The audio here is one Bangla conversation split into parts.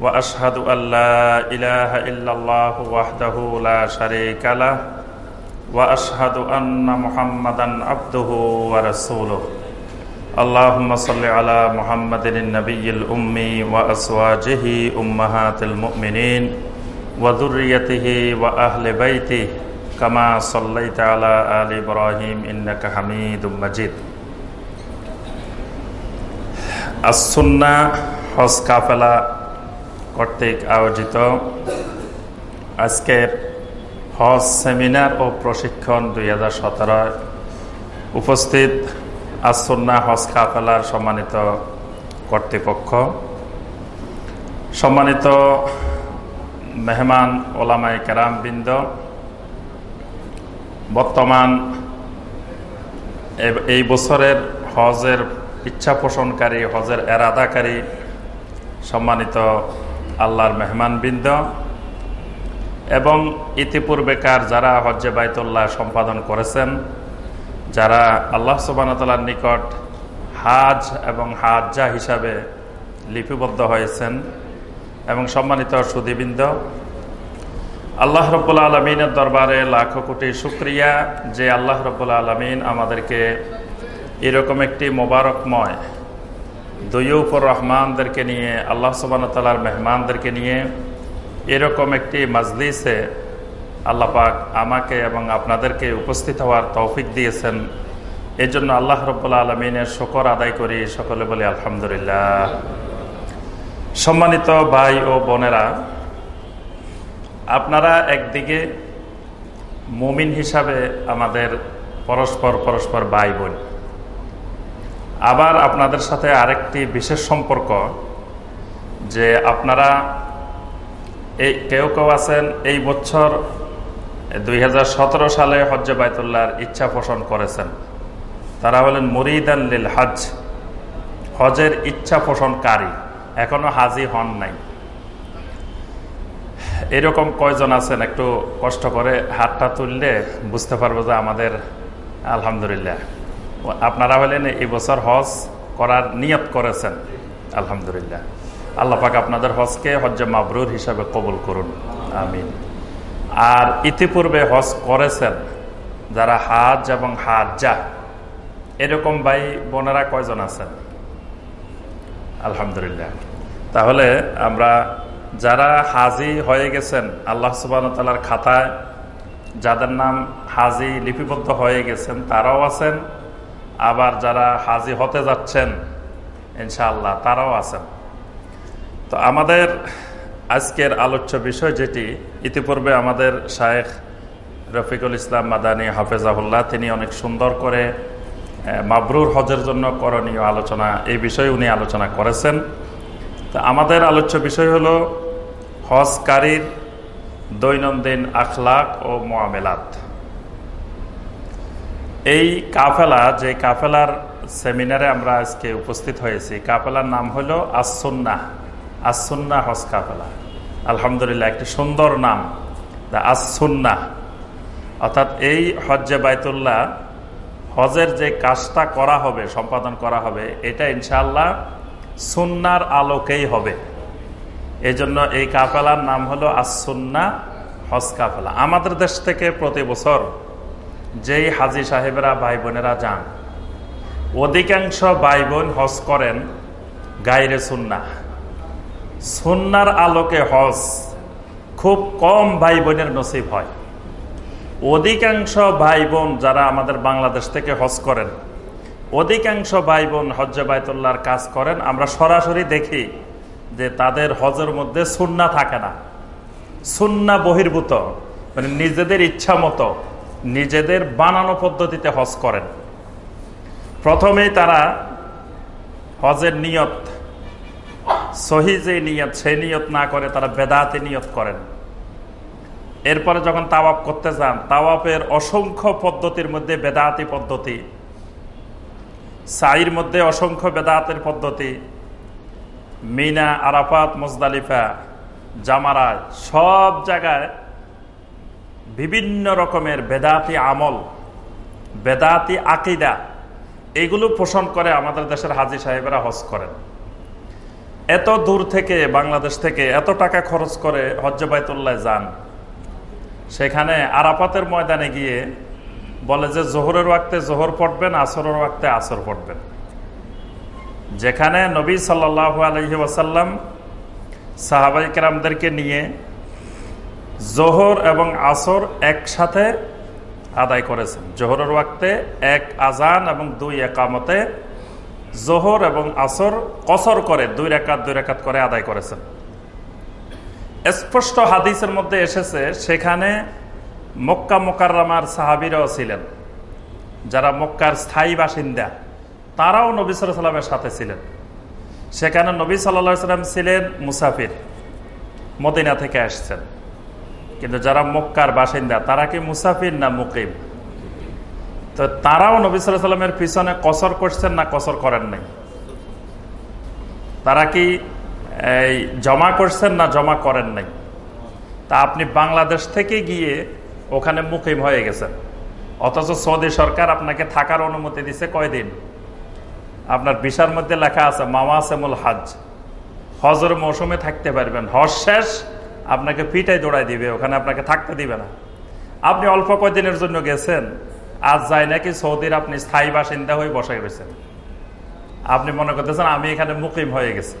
واشهد ان لا اله الا الله وحده لا شريك له واشهد ان محمدا عبده ورسوله اللهم صل على محمد النبي الامي وازواجه امهات المؤمنين وذريته واهل بيته كما صليت على ال ابراهيم انك حميد مجيد السنه হজ কাফেলা কর্তৃক আয়োজিত আজকের হজ সেমিনার ও প্রশিক্ষণ দুই হাজার উপস্থিত আসন্না হজ কাফেলার সম্মানিত কর্তৃপক্ষ। সম্মানিত মেহমান ওলামাই কেরামবৃন্দ বর্তমান এই বছরের হজের ইচ্ছা পোষণকারী হজের এরাদাকারী সম্মানিত আল্লাহর মেহমান মেহমানবৃন্দ এবং ইতিপূর্বেকার যারা হজ্জে বাইতুল্লাহ সম্পাদন করেছেন, যারা আল্লাহ সুবানতালার নিকট হাজ এবং হাজ্জা হিসাবে লিপিবদ্ধ হয়েছেন এবং সম্মানিত সুদীবৃন্দ আল্লাহ রব্বুল্লা আলমিনের দরবারে লাখো কোটি শুক্রিয়া যে আল্লাহ রব্বুল্লা আলমিন আমাদেরকে এরকম একটি মোবারকময় দৈয়ুফর রহমানদেরকে নিয়ে, আল্লাহ সুবানতালার মেহমানদেরকে নিয়ে এরকম একটি মাজলিসে আল্লাপাক আমাকে এবং আপনাদেরকে উপস্থিত হওয়ার তৌফিক দিয়েছেন। এই জন্য আল্লাহ রব্বুল্লা আলমিনের শকর আদায় করি সকলে বলে আলহামদুলিল্লাহ। সম্মানিত ভাই ও বোনেরা, আপনারা একদিকে মুমিন হিসাবে আমাদের পরস্পর পরস্পর ভাই বোন আবার আপনাদের সাথে আরেকটি বিশেষ সম্পর্ক, যে আপনারা এই কেউ কেউ আছেন, এই বছর দুই হাজার সতেরো সালে হজ্জে বাইতুল্লাহর ইচ্ছা পোষণ করেছেন। তারা হলেন মুরিদান লিল হজ হজের ইচ্ছা পোষণকারী, এখনও হাজি হন নাই। এরকম কয়জন আছেন, একটু কষ্ট করে হাতটা তুললে বুঝতে পারব যে আমাদের আলহামদুলিল্লাহ। আপনারা হলেন এই বছর হজ করার নিয়ত করেছেন। আলহামদুলিল্লাহ। আল্লাহ পাক আপনাদের হজকে হজ্জে মাবরুর হিসাবে কবুল করুন। আমিন। আর ইতিপূর্বে হজ করেছেন যারা হাজ এবং হাজা এরকম ভাই বোনেরা কয়জন আছেন? আলহামদুলিল্লাহ। তাহলে আমরা যারা হাজি হয়ে গেছেন, আল্লাহ সুবাহতালার খাতায় যাদের নাম হাজি লিপিবদ্ধ হয়ে গেছেন, তারাও আছেন। আবার যারা হাজি হতে যাচ্ছেন, ইনশাআল্লাহ তারাও আছেন। তো আমাদের আজকের আলোচ্য বিষয় যেটি, ইতিপূর্বে আমাদের শায়েখ রফিকুল ইসলাম মাদানী হাফেজাহুল্লাহ, তিনি অনেক সুন্দর করে মাবরুর হজের জন্য করণীয় আলোচনা, এই বিষয়ে উনি আলোচনা করেছেন। তো আমাদের আলোচ্য বিষয় হলো হজকারীর দৈনন্দিন আখলাক ও মোয়ামেলাত। এই কাফেলা, যে কাফেলার সেমিনারে আমরা আজকে উপস্থিত হয়েছি, কাফেলার নাম হলো আসন্না আসন্না হজ কাফেলা। আলহামদুলিল্লাহ, একটি সুন্দর নাম দা আসন্না অর্থাৎ এই হজ্জে বাইতুল্লাহ, হজের যে কাজটা করা হবে, সম্পাদন করা হবে, এটা ইনশাল্লাহ সুন্নার আলোকেই হবে। এই জন্য এই কাফেলার নাম হলো আসন্না হজ কাফেলা। আমাদের দেশ থেকে প্রতি বছর যেই হাজি সাহেবেরা ভাই বোনেরা যান, অধিকাংশ ভাই বোন হজ করেন গাইরে সুন্না সুন্নার আলোকে হজ খুব কম ভাই বোনের নসিব হয়। অধিকাংশ ভাই বোন যারা আমাদের বাংলাদেশ থেকে হজ করেন, অধিকাংশ ভাই বোন হজ্জে বাইতুল্লাহর কাজ করেন, আমরা সরাসরি দেখি যে তাদের হজের মধ্যে সুন্না থাকে না। সুন্না বহির্ভূত মানে নিজেদের ইচ্ছা মতো নিজেদের বানানো পদ্ধতিতে হজ করেন। প্রথমেই তারা হজের নিয়ত, সহি যে নিয়ত, সেই নিয়ত না করে তারা বেদাতে নিয়ত করেন। এরপরে যখন তাওয়াপ করতে যান তাওয়াপের অসংখ্য পদ্ধতির মধ্যে বেদাতি পদ্ধতি, সাইর মধ্যে অসংখ্য বেদাতের পদ্ধতি, মিনা, আরাফাত, মুজদালিফা, জামারায়, সব জায়গায় বিভিন্ন রকমের বেদাতি আমল, বেদাতি আকিদা, এগুলো পোষণ করে আমাদের দেশের হাজি সাহেবেরা হজ করেন। এত দূর থেকে, বাংলাদেশ থেকে এত টাকা খরচ করে হজ্জবায়তুল্লাহ যান। সেখানে আরাফাতের ময়দানে গিয়ে বলে যে, জোহরের ওয়াক্তে জোহর পড়বেন, আসরের ওয়াক্তে আসর পড়বেন। যেখানে নবী সাল্লাহ আলহি ওয়াসাল্লাম সাহাবাই কেরামদেরকে নিয়ে জোহর এবং আসর একসাথে আদায় করেছেন। জোহরের ওয়াক্তে এক আজান এবং দুই একামতে জোহর এবং আসর কসর করে দুই রেখাত দুই রেখাত করে আদায় করেছেন। স্পষ্ট হাদিসের মধ্যে এসেছে, সেখানে মক্কা মোকাররামার সাহাবিরাও ছিলেন। যারা মক্কার স্থায়ী বাসিন্দা, তারাও নবী সাল্লামের সাথে ছিলেন। সেখানে নবী সাল্লা সাল্লাম ছিলেন মুসাফির, মদিনা থেকে আসছেন। কিন্তু যারা মক্কার বাসিন্দা, তারা কি মুসাফির না মুকিম? তো তারাও নবী সাল্লামের পিছনে কসর করছেন না কসর করেন নাই? তারা কি, এই, জমা করছেন না জমা করেন নাই? তা আপনি বাংলাদেশ থেকে গিয়ে ওখানে মুকিম হয়ে গেছেন। অথচ সৌদি সরকার আপনাকে থাকার অনুমতি দিছে কয়দিন? আপনার বিশার মধ্যে লেখা আছে মামা সেমুল হাজ হজর মৌসুমে থাকতে পারবেন। হজ শেষ আপনাকে পিটাই দৌড়াই দিবে, ওখানে আপনাকে থাকতে দিবে না। আপনি অল্প কয়দিনের জন্য গেছেন, আজ যায় নাকি সৌদির আপনি স্থায়ী বাসিন্দা হয়ে বসে গেছেন আপনি মনে করতেছেন, আমি এখানে মুকিম হয়ে গেছি।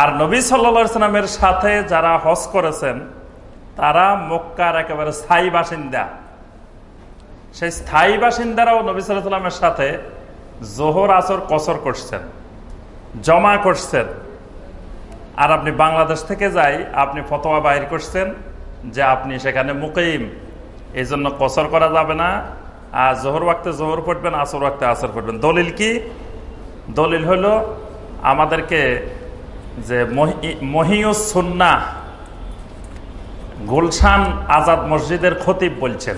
আর নবী সাল্লামের সাথে যারা হজ করেছেন, তারা মক্কার একেবারে স্থায়ী বাসিন্দা। সেই স্থায়ী বাসিন্দারাও নবী সাল্লাহ সাল্লামের সাথে জোহর, আসর, কসর করছেন, জমা করছেন। আর আপনি বাংলাদেশ থেকে যাই, আপনি ফতোয়া বাহির করছেন যে আপনি সেখানে মুকিম। এই জন্য কসর করা যাবে না। আর জোহর ওয়াক্তে জোহর পড়বেন, আসর ওয়াক্তে আসর পড়বেন। দলিল কি? দলিল হলো আমাদেরকে যে মহিউসন্না গুলশান আজাদ মসজিদের খতিব বলছেন।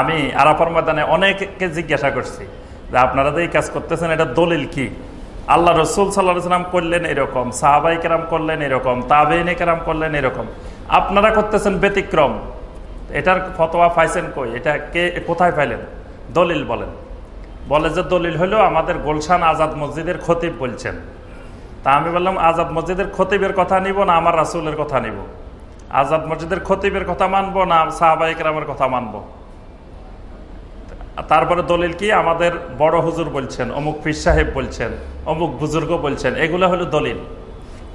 আমি আরাফার ময়দানে অনেককে জিজ্ঞাসা করছি যে আপনারা যে এই কাজ করতেছেন, এটা দলিল কি? আল্লাহ রসুল সাল্লাহ সাল্লাম করলেন এরকম সাহাবাই কেরাম করলেন এরকম, তাবেইনে কেরাম করলেন এরকম। আপনারা করতেছেন ব্যতিক্রম। এটার ফতোয়া পাইছেন কই? এটা কে, কোথায় পাইলেন? দলিল বলেন। বলে যে দলিল হলো আমাদের গোলশান আজাদ মসজিদের খতিব বলছেন। তা আমি বললাম, আজাদ মসজিদের খতিবের কথা নিব না, আমার রাসুলের কথা নিব? আজাদ মসজিদের খতিবের কথা মানবো না সাহাবাহিক রামের কথা মানবো? তারপরে দলিল কি? আমাদের বড় হুজুর বলছেন, অমুক ফির সাহেব বলছেন, অমুক বুজুর্গ বলছেন, এগুলো হলো দলিল।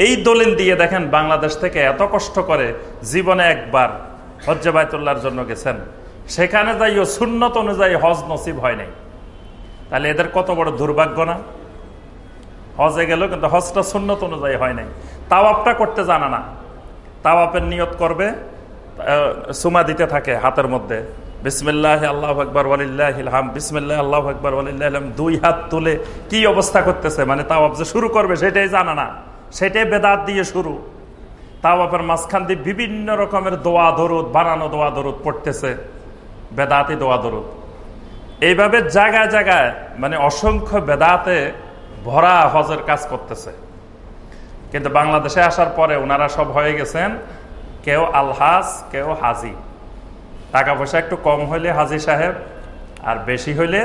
এই দলিল দিয়ে দেখেন বাংলাদেশ থেকে এত কষ্ট করে জীবনে একবার হজ্জে বায়তুল্লাহর জন্য গেছেন, সেখানে যাইও সুন্নত অনুযায়ী হজ নসিব হয় নাই। তাহলে এদের কত বড় দুর্ভাগ্য না? হজে গেল কিন্তু হজটা সুন্নত অনুযায়ী হয় নাই। তাওয়াপটা করতে জানা না। তাওয়াপের নিয়ত করবে সুমা দিতে থাকে হাতের মধ্যে। বিসমিল্লাহ, আল্লাহ আকবর ওয়ালিল্লাহাম বিসমিল্লাহ, আল্লাহ আকবর ওয়ালিল্লাহাম দুই হাত তুলে কি অবস্থা করতেছে? মানে তাওয়াপ যে শুরু করবে, সেটাই জানা না। সেটাই বেদাত দিয়ে শুরু। তাও তাওয়াপের মাঝখান দিয়ে বিভিন্ন রকমের দোয়া দরুদ, বানানো দোয়া দরুদ পড়তেছে। বেদাতি দোয়া দরুদ। এইভাবে জায়গায় জায়গায় মানে অসংখ্য বেদাতে ভরা হজের কাজ করতেছে। কিন্তু বাংলাদেশে আসার পরে ওনারা সব হয়ে গেছেন, কেউ আলহাজ, কেউ হাজি। টাকা পয়সা একটু কম হইলে হাজি সাহেব, আর বেশি হইলে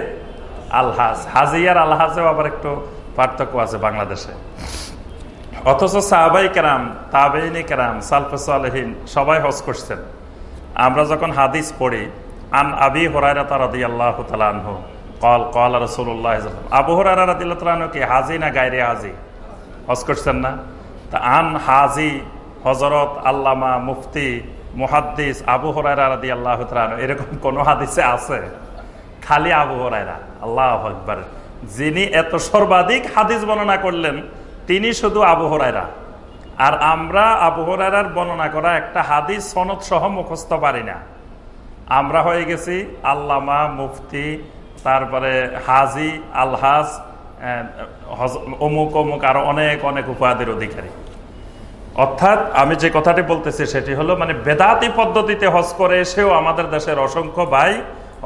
আলহাজ। হাজি আর আলহাজেও আবার একটু পার্থক্য আছে বাংলাদেশে। অথচ সাহাবাই কেরাম, তাবেইনি কেরাম সালফেসালহীন সবাই হজ করছেন। আমরা যখন হাদিস পড়ি, আন আবি হরাইরা তারাদি আল্লাহ তালাহ কল কল আর রসুল্লাহ আবু হরারা রাদিল্লাহ তালাহ কি হাজি না গায়রে হাজি? হজ করছেন না? তা আন হাজি হজরত আল্লামা মুফতি মুহাদ্দিস আবু হরাইরা রাদি আল্লাহ এরকম কোন হাদিসে আছে? খালি আবু হরাইরা আল্লাহ আকবর। যিনি এত সর্বাধিক হাদিস বর্ণনা করলেন, তিনি শুধু আবু হরাইরা আর আমরা আবু হরাইরার বর্ণনা করা একটা হাদিস সনদ সহ মুখস্থ পারি না। আমরা হয়ে গেছি আল্লামা মুফতি, তারপরে হাজি, আলহাজ অমুক অমুক, আরও অনেক অনেক উপাধির অধিকারী। অর্থাৎ আমি যে কথাটি বলতেছি সেটি হলো মানে বেদাতি পদ্ধতিতে হজ করে এসেও আমাদের দেশের অসংখ্য ভাই,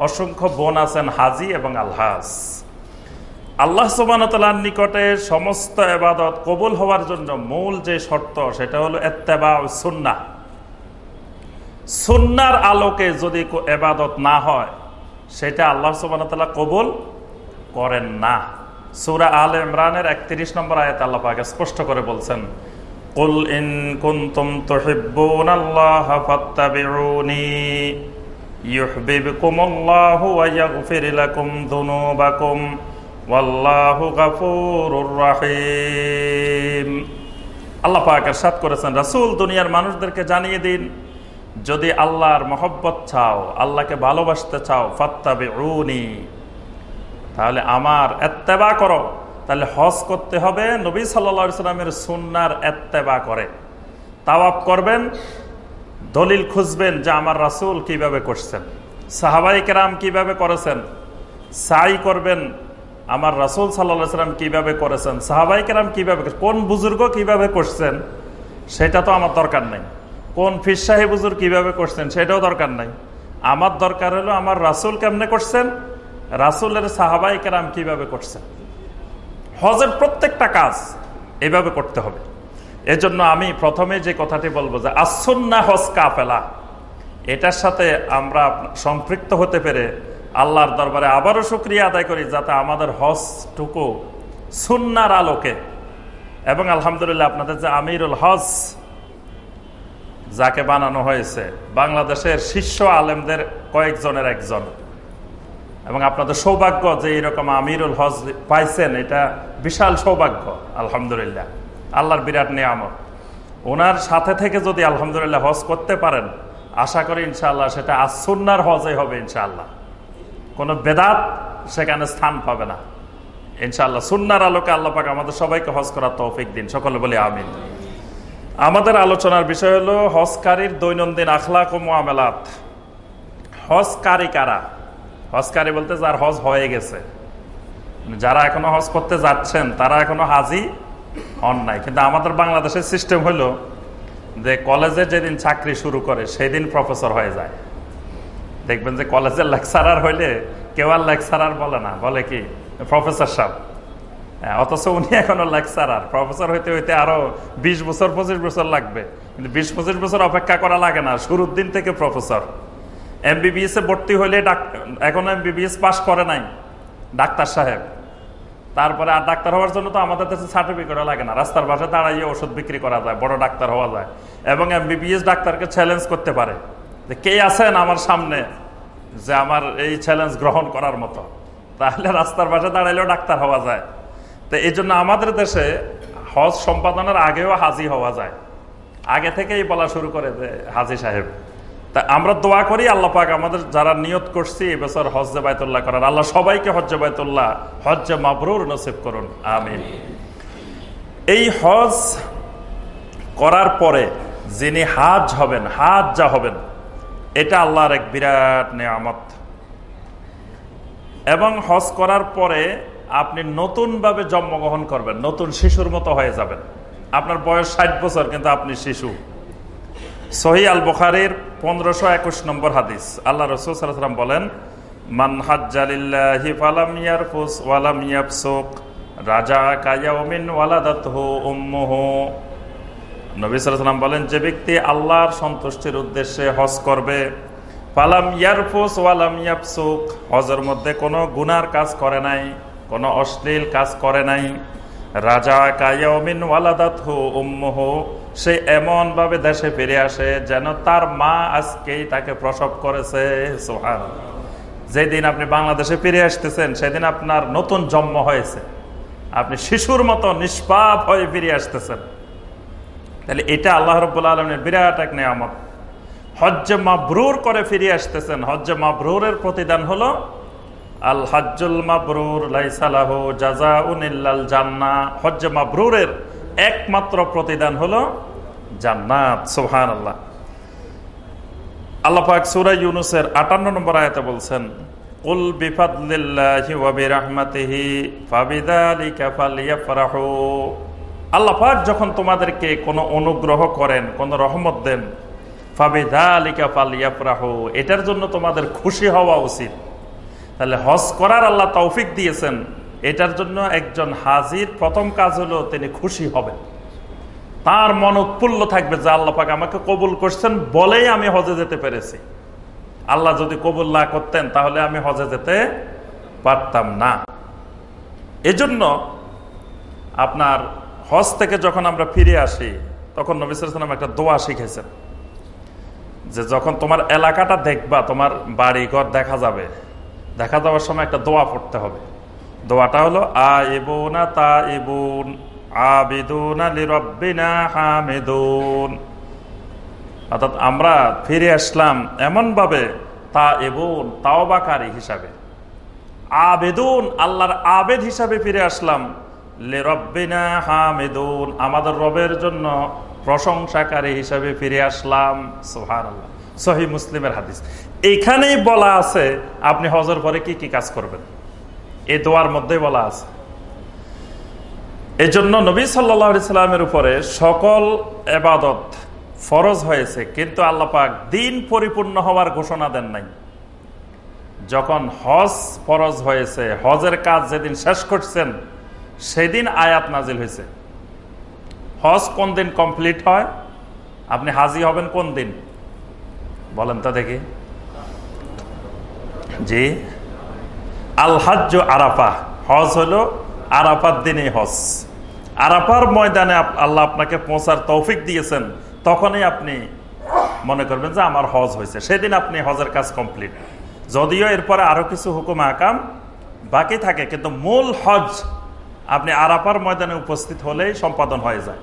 অসংখ্য বোন আছেন হাজি এবং আলহাজ। আল্লাহ সুবানতালার নিকটে সমস্ত এবাদত কবুল হওয়ার জন্য মূল যে শর্ত সেটা হলো এত্তেবা সুন্না সুন্নার আলোকে যদি এবাদত না হয়, সেটা আল্লাহ সুবানতাল্লাহ কবুল করেন না। সুরা আল ইমরানের একত্রিশ নম্বর আয়ত আল্লাহ স্পষ্ট করে বলছেন قل إن كنتم تحبون الله فاتبعوني يحببكم الله ويغفر لكم ذنوبكم والله غفور رحيم আল্লাহ পাক সাত করেছেন রাসূল দুনিয়ার মানুষদেরকে জানিয়ে দিন যদি আল্লাহর মহব্বত চাও আল্লাহকে ভালোবাসতে চাও ফাত্তাবিউনি তাহলে আমার এত্তেবা করো তাহলে হজ করতে হবে। নবী সাল্লা সাল্লামের সুন্নার এত্তেবা করে। তাওয়াব করবেন, দলিল খুঁজবেন যে আমার রাসুল কীভাবে করছেন সাহাবাই কেরাম কীভাবে করেছেন, সাই করবেন, আমার রাসুল সাল্লা সাল্লাম কীভাবে করেছেন সাহাবাই কেরাম কীভাবে কোন বুজুর্গ কীভাবে করছেন, সেটা তো আমার দরকার নেই। কোন ফিরশাহী বুজুর কীভাবে করছেন, সেটাও দরকার নাই। আমার দরকার হলো আমার রাসুল কেমনে করছেন, রাসুলের সাহাবাই কেরাম কীভাবে করছেন। হজের প্রত্যেকটা কাজ এইভাবে করতে হবে। এজন্য আমি প্রথমে যে কথাটি বলব যে আসন্না হজ কাফেলা, এটার সাথে আমরা সম্পৃক্ত হতে পেরে আল্লাহর দরবারে আবারও শুক্রিয়া আদায় করি যাতে আমাদের হজটুকু সুন্নার আলোকে। এবং আলহামদুলিল্লাহ আপনাদের যে আমিরুল হজ যাকে বানানো হয়েছে, বাংলাদেশের শীর্ষ আলেমদের কয়েকজনের একজন। এবং আপনাদের সৌভাগ্য যে এরকম আমিরুল হজ পাইছেন, এটা বিশাল সৌভাগ্য, আলহামদুলিল্লাহ। আল্লাহর বিরাট নিয়ামত। ওনার সাথে থেকে যদি আলহামদুলিল্লাহ হজ করতে পারেন, আশা করি ইনশাআল্লাহ সেটা আসন্নার হজে হবে ইনশাআল্লাহ। কোনো বেদাত সেখানে স্থান পাবে না। ইনশাআল্লাহ সুন্নার আলোকে আল্লাহ পাক আমাদের সবাইকে হজ করার তৌফিক দিন। সকলে বলি আমিন। আমাদের আলোচনার বিষয় হলো, হজকারীর দৈনন্দিন আখলাক ও মোয়ামেলাত হজকারী কারা? হজকারী বলতে যার হজ হয়ে গেছে। যারা এখনও হজ করতে যাচ্ছেন তারা এখনও হাজি হন নাই। কিন্তু আমাদের বাংলাদেশের সিস্টেম হলো যে কলেজে যেদিন চাকরি শুরু করে সেদিন প্রফেসর হয়ে যায়। দেখবেন যে কলেজের লেকচারার হইলে কেউ আর লেকচারার বলে না বলে কি? প্রফেসর সাহেব। হ্যাঁ, অথচ উনি এখনও লেকচারার প্রফেসর হইতে হইতে আরও বিশ বছর পঁচিশ বছর লাগবে। কিন্তু বিশ পঁচিশ বছর অপেক্ষা করা লাগে না। শুরুর দিন থেকে প্রফেসর এমবিবিএস এ ভর্তি হইলে এখনও এমবিবিএস পাস করে নাই, ডাক্তার সাহেব। তারপরে আর ডাক্তার হওয়ার জন্য তো আমাদের দেশে সার্টিফিকেটও লাগে না, রাস্তার পাশে দাঁড়াইয়ে ওষুধ বিক্রি করা যায়, বড় ডাক্তার হওয়া যায়। এবং এমবিবিএস ডাক্তারকে চ্যালেঞ্জ করতে পারে। যে কে আছেন আমার সামনে? যে আমার এই চ্যালেঞ্জ গ্রহণ করার মতো। তাহলে রাস্তার পাশে দাঁড়াইলেও ডাক্তার হওয়া যায়। তো এই জন্য আমাদের দেশে হজ সম্পাদনের আগেও হাজি হওয়া যায়। আগে থেকেই বলা শুরু করে যে হাজি সাহেব। তা আমরা দোয়া করি আল্লাহ পাক আমাদের যারা নিয়ত করছি এবছর হজ্জে বাইতুল্লাহ করার। আল্লাহ সবাইকে হজ্জে বাইতুল্লাহ, হজ্জে মাবরুর নসিব করুন। আমিন। এই হজ করার পরে যিনি হাজ হবেন, হাজ যা হবেন, এটা আল্লাহর এক বিরাট নিয়ামত। এবং হজ করার পরে আপনি নতুনভাবে জন্মগ্রহণ করবেন, নতুন শিশুর মতো হয়ে যাবেন। আপনার বয়স ষাট বছর, কিন্তু আপনি শিশু। সহি আল বখারির পনেরোশো একুশ নম্বর হাদিস। আল্লাহ রসুলাম বলেন, মান নবী বলেন, যে ব্যক্তি আল্লাহর সন্তুষ্টির উদ্দেশ্যে হজ করবে ইয়াফসুক, হজের মধ্যে কোনো গুনার কাজ করে নাই, কোনো অশ্লীল কাজ করে নাই। রাজা কায়াউমিন ওয়ালাদাত হু উম্মহ। সে এমন ভাবে দেশে ফিরে আসে যেন তার মা আজকেই তাকে প্রসব করেছে। সোহান যেদিন আপনি বাংলাদেশে ফিরে আসতেছেন, সেদিন আপনার নতুন জন্ম হয়েছে। আপনি শিশুর মতো নিষ্পাপ হয়ে ফিরে আসতেছেন। তাহলে এটা আল্লাহ রব্বুল আলমের বিরাট এক নিয়ামত। হজ্জে মাবরুর করে ফিরে আসতেছেন। হজ্জে মাবরুরের প্রতিদান হলো আল হজ্জুল মাবরুর লাইসালাহু জাজাউনিল্লাল জান্না হজ্জ মাবরুরের একমাত্র প্রতিদান হলো জান্নাত সোহান আল্লাহ আল্লাহ পাক সূরা ইউনুসের 58 নম্বর আয়াতে বলছেন আল্লাপাক যখন তোমাদেরকে কোনো অনুগ্রহ করেন, কোনো রহমত দেন এটার জন্য তোমাদের খুশি হওয়া উচিত। তাহলে হজ করার আল্লাহ তৌফিক দিয়েছেন। এটার জন্য একজন হাজির প্রথম কাজ হলো তিনি খুশি হবেন। তার মন উৎফুল্ল থাকবে যে আল্লাহ পাক আমাকে কবুল করছেন বলেই আমি হজে যেতে পেরেছি। আল্লাহ যদি কবুল না করতেন তাহলে আমি হজে যেতে পারতাম না। এজন্য আপনার হজ থেকে যখন আমরা ফিরে আসি, তখন নবিসাম একটা দোয়া শিখেছেন যে যখন তোমার এলাকাটা দেখবা, তোমার বাড়ি ঘর দেখা যাবে। দেখা যাওয়ার সময় একটা দোয়া পড়তে হবে। দোয়াটা হলো আ ইবুনা তা ইবুন আবিদুন হামিদুন। অর্থাৎ আমরা ফিরে আসলাম এমনভাবে তা এবং তাওবাকারী হিসাবে। আবেদুন, আল্লাহর আবেদ হিসাবে ফিরে আসলাম লে রব্বিনা হামেদুন। আমাদের রবের জন্য প্রশংসাকারী হিসাবে ফিরে আসলাম সোহান আল্লাহ সহি মুসলিমের হাদিস। এইখানেই বলা আছে, আপনি হজর পরে কি কি কাজ করবেন? এই দোয়ার মধ্যে বলা আছে। এই জন্য নবী সাল্লা সাল্লামের উপরে সকল এবাদত ফরজ হয়েছে, কিন্তু আল্লাপাক দিন পরিপূর্ণ হওয়ার ঘোষণা দেন নাই। যখন হজ ফরজ হয়েছে, হজের কাজ যেদিন শেষ করছেন, সেদিন আয়াত নাজিল হয়েছে। হজ কোন দিন কমপ্লিট হয়? আপনি হাজি হবেন কোন দিন? বলেন তো দেখি। জি। আল আরাফা, হজ হলো আরাফার দিনে হজ। আরাফার ময়দানে আল্লাহ আপনাকে পৌঁছার তৌফিক দিয়েছেন, তখনই আপনি মনে করবেন যে আমার হজ হয়েছে। সেদিন আপনি হজের কাজ কমপ্লিট। যদিও এরপরে আরও কিছু হুকুম আকাম বাকি থাকে, কিন্তু মূল হজ আপনি আরাপার ময়দানে উপস্থিত হলেই সম্পাদন হয়ে যায়।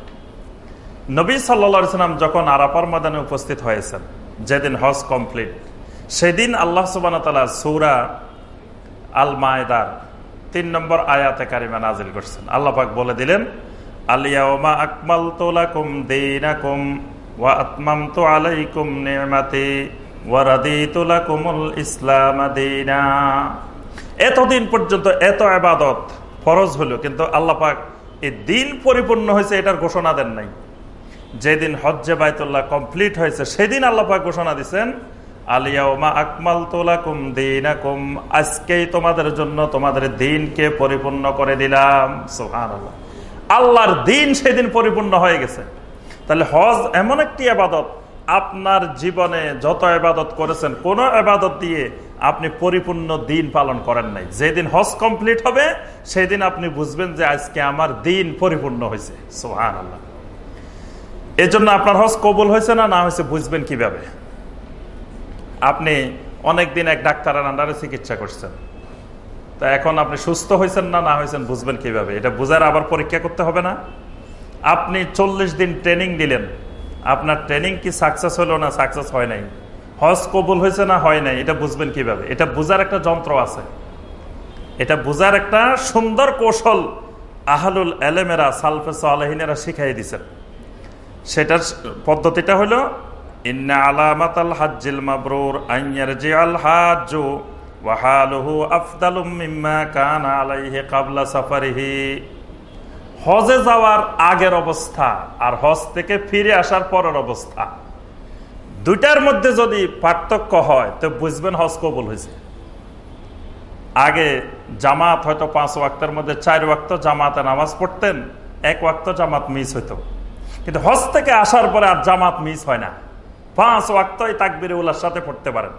নবী সাল্লাম যখন আরাপার ময়দানে উপস্থিত হয়েছেন, যেদিন হজ কমপ্লিট, সেদিন আল্লাহ সুবান সৌরা আল মায়দার তিন নম্বর আয়াতে কারিমা নাজিল করছেন। আল্লাহাক বলে দিলেন আলিয়াউমা আকমাল তোলাকুম দিনাকুম ওয়া আতমামতু আলাইকুম লাকুমুল ইসলাম দিনা। এতদিন পর্যন্ত এত আবাদত ফরজ হলো, কিন্তু আল্লাহ পাক এই দিন পরিপূর্ণ হয়েছে, এটার ঘোষণা দেন নাই। যেদিন হজ্জে বাইতুল্লাহ কমপ্লিট হয়েছে, সেদিন আল্লাহ পাক ঘোষণা দিচ্ছেন দিনাকুম, আজকেই তোমাদের জন্য তোমাদের দিনকে পরিপূর্ণ করে দিলাম। দিন পরিপূর্ণ হয়ে গেছে। তাহলে হজ এমন একটি আবাদত, আপনার জীবনে যত আবাদত করেছেন, কোন আবাদত দিয়ে আপনি পরিপূর্ণ দিন পালন করেন নাই। যেদিন হজ কমপ্লিট হবে, সেদিন আপনি বুঝবেন যে আজকে আমার দিন পরিপূর্ণ হয়েছে। সোহান আল্লাহ এই জন্য আপনার হজ কবুল হয়েছে না না হয়েছে, বুঝবেন কীভাবে? আপনি অনেক দিন এক ডাক্তারের আন্ডারে চিকিৎসা করছেন। তা এখন আপনি সুস্থ হয়েছেন না না হয়েছেন বুঝবেন কীভাবে? এটা বুঝার আবার পরীক্ষা করতে হবে না? আপনি চল্লিশ দিন ট্রেনিং দিলেন আপনার ট্রেনিং কি সাকসেস হলো না সাকসেস হয় নাই? হজ কবুল হয়েছে না হয় নাই? এটা বুঝবেন কীভাবে? এটা বুঝার একটা যন্ত্র আছে। এটা বুঝার একটা সুন্দর কৌশল আহলুল এলেমেরা সালফেস আলহিনেরা শিখাই দিছেন সেটার পদ্ধতিটা হলো ইন্না আলামাত আল মাবরুর আইয়ার জি আল আফদালুম মিম্মা কানা আলাইহি কাবলা সাফারিহি। হজে যাওয়ার আগের অবস্থা আর হজ থেকে ফিরে আসার পরের অবস্থা। দুইটার মধ্যে যদি পার্থক্য হয়, তো বুঝবেন হজ কবুল হয়েছে। আগে জামাত হয়তো পাঁচ ওয়াক্তের মধ্যে চার ওয়াক্ত জামাতে নামাজ পড়তেন, এক ওয়াক্ত জামাত মিস হইতো। কিন্তু হজ থেকে আসার পরে আর জামাত মিস হয় না। পাঁচ ওয়াক্তই তাকবির উল্লার সাথে পড়তে পারেন।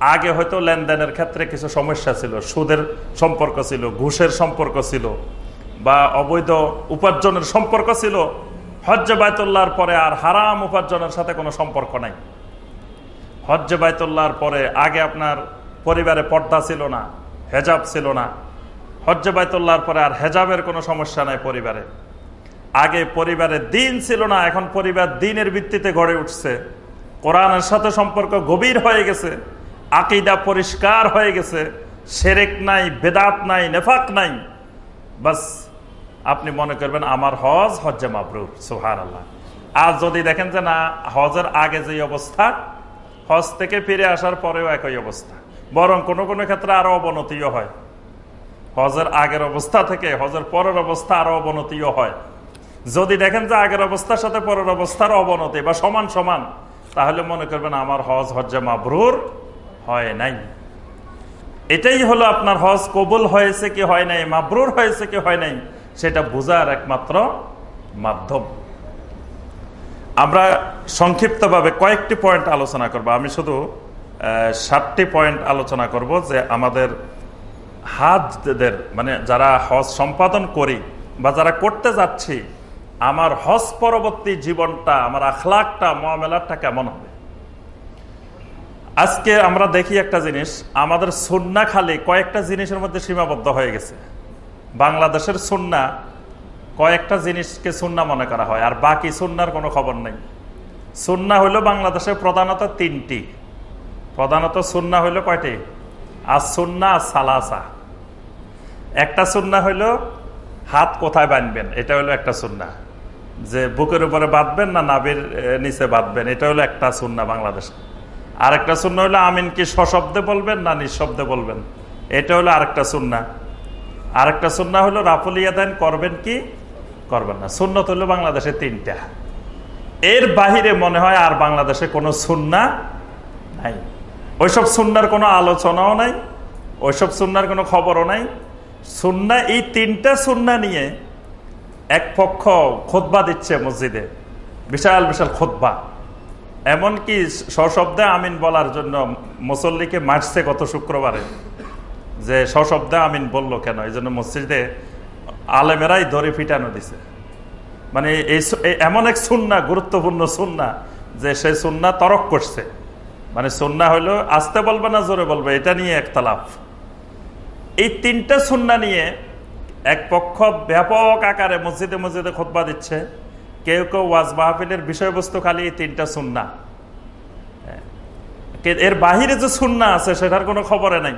আগে হয়তো লেনদেনের ক্ষেত্রে কিছু সমস্যা ছিল, সুদের সম্পর্ক ছিল, ঘুষের সম্পর্ক ছিল, বা অবৈধ উপার্জনের সম্পর্ক ছিল, হজ্জে বায়তুল্লাহর পরে আর হারাম উপার্জনের সাথে কোনো সম্পর্ক নাই। হজ্জে বায়তুল্লাহর পরে আগে আপনার পরিবারে পর্দা ছিল না, হেজাব ছিল না। হজ্জে বায়তুল্লাহর পরে আর হেজাবের কোনো সমস্যা নাই পরিবারে। আগে পরিবারে দিন ছিল না, এখন পরিবার দিনের ভিত্তিতে গড়ে উঠছে। কোরআনের সাথে সম্পর্ক গভীর হয়ে গেছে, আকিদা পরিষ্কার হয়ে গেছে সেরেক নাই, বেদাত নাই, নেফাক নাই। বাস, আপনি মনে করবেন আমার হজ হজ্জে মাবরুর সোহার আল্লাহ আর যদি দেখেন যে না, হজের আগে যে অবস্থা, হজ থেকে ফিরে আসার পরেও একই অবস্থা। বরং কোনো কোনো ক্ষেত্রে আরও অবনতিও হয়। হজের আগের অবস্থা থেকে হজের পরের অবস্থা আরও অবনতিও হয়। যদি দেখেন যে আগের অবস্থার সাথে পরের অবস্থার অবনতি বা সমান সমান, তাহলে মনে করবেন আমার হজ হজ্জে মাবরুর হয় নাই। এটাই হলো আপনার হজ কবুল হয়েছে কি হয় নাই, মাবরুর হয়েছে কি হয় নাই, সেটা বোঝার একমাত্র মাধ্যম। আমরা সংক্ষিপ্তভাবে কয়েকটি পয়েন্ট আলোচনা করব। আমি শুধু সাতটি পয়েন্ট আলোচনা করব যে আমাদের হাজদের মানে যারা হজ সম্পাদন করি বা যারা করতে যাচ্ছি আমার হজ পরবর্তী জীবনটা, আমার আখলাকটা, মহামেলাটা কেমন হবে? আজকে আমরা দেখি একটা জিনিস, আমাদের সুন্না খালি কয়েকটা জিনিসের মধ্যে সীমাবদ্ধ হয়ে গেছে। বাংলাদেশের সুন্না কয়েকটা জিনিসকে সুন্না মনে করা হয়, আর বাকি সুন্নার কোনো খবর নেই। সুন্না হইল বাংলাদেশে প্রধানত তিনটি। প্রধানত সুন্না হইল কয়টি? আর সুন্না আর সালাসা। একটা সুন্না হইল হাত কোথায় বানবেন এটা হলো একটা সুন্না। যে বুকের উপরে বাঁধবেন না নাবির নিচে বাঁধবেন। এটা হলো একটা সুন্না বাংলাদেশে। আরেকটা শূন্য হলো আমিন কি সশব্দে বলবেন না নিঃশব্দে বলবেন? এটা হলো আরেকটা সুন্না। আরেকটা সুন্না হলো রাফুলিয়া দেন করবেন কি? করবেন না। সুন্নত হলো বাংলাদেশে তিনটা। এর বাহিরে মনে হয় আর বাংলাদেশে কোনো সুন্না নাই। ওইসব সুন্নার কোনো আলোচনাও নাই, ওইসব সুন্নার কোনো খবরও নাই। সুন্না, এই তিনটা সুন্না নিয়ে এক পক্ষ খোদবা দিচ্ছে মসজিদে। বিশাল বিশাল খোদবা। এমনকি সশব্দে আমিন বলার জন্য মুসল্লিকে মারছে গত শুক্রবারে। যে সশব্দে আমিন বলল কেন? এই জন্য মসজিদে আলেমেরাই দড়ি ফিটানো দিছে। মানে এই এমন এক সুন্না, গুরুত্বপূর্ণ সুন্না, যে সে সুন্না তরক করছে। মানে সুন্না হইল আসতে বলবে না জোরে বলবে, এটা নিয়ে একতলাফ। এই তিনটা সুন্না নিয়ে এক পক্ষ ব্যাপক আকারে মসজিদে মসজিদে খোদবা দিচ্ছে। কেউ কেউ ওয়াজ মাহফিলের বিষয়বস্তু খালি এই তিনটা সুন্না এর বাহিরে যে সুন্না আছে, সেটার কোনো খবরে নাই।